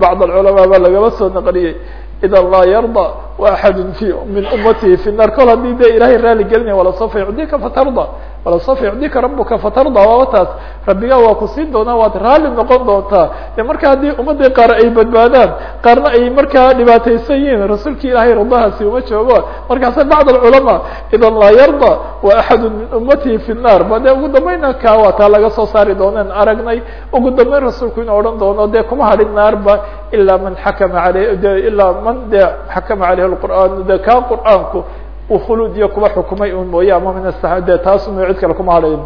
bacd alculamaa baa lagaba soo naqliyey ida laa yarda axadu fi min ummatihi fi naar kol haddii de ilahay raali gelinaya walasawfa yucdika fatarda walasawfa yucdika rabuka fatarda waaba taas rabbigaa waa ku siin doonaa waad raali noqon doontaa de marka haddii ummadii qaar ay badbaadaan qaarna ay markaa dhibaataysan yihiin rasuulki ilahay radahaasi uma joogo markaasa bacd alculamaa ida laa yarda wa axadu min ummatihi fi naar ba de ugu dambayna ka waa taa laga soo saari dooneen aragnay ugu dambeyn rasuulku inuu odhan doono de kuma hadhin naarba ilaa man xakama aley ilaa man de xakama aleyh qur'aan de kaa qur'aanku uu khuluud iyo kuba xukumay un mooye ama min de taas un cid kale kuma hadhayn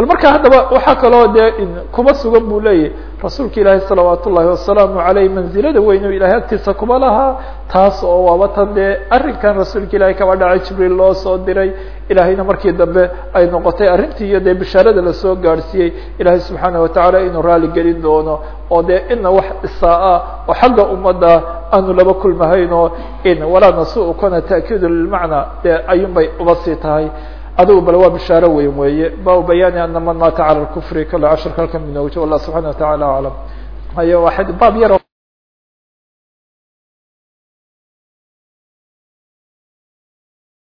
bal marka haddaba waxaa kaloo dee kuma sugan buu leeyahy rasuulka ilaahi salawaat ullahi wasalaamu aleyh manzilada weyn o ilahay agtiisa kuma lahaa taas oo waaba tan dee arrinkan rasuulka ilahi kaba dhacay jibriil loo soo diray. Ilahayna markii dambe ay noqotay arrintii iyo dee bishaarada la soo gaadhsiiyey. Ilahay subxaana watacaala inuu raali gelin doono oo dee ina wax isaa-a oo xagga ummadda aanu laba kulmahayn in walaa nasuukuna ta'kiidu lilmacna dee ayuun bay uba sii tahay adigu bal waa bishaaro weyn weeye. Bab bayaani ana man maata cala lkufri kale cashirka halkan minoojo wallah subxana wa tacala aclam hayo waa baab yar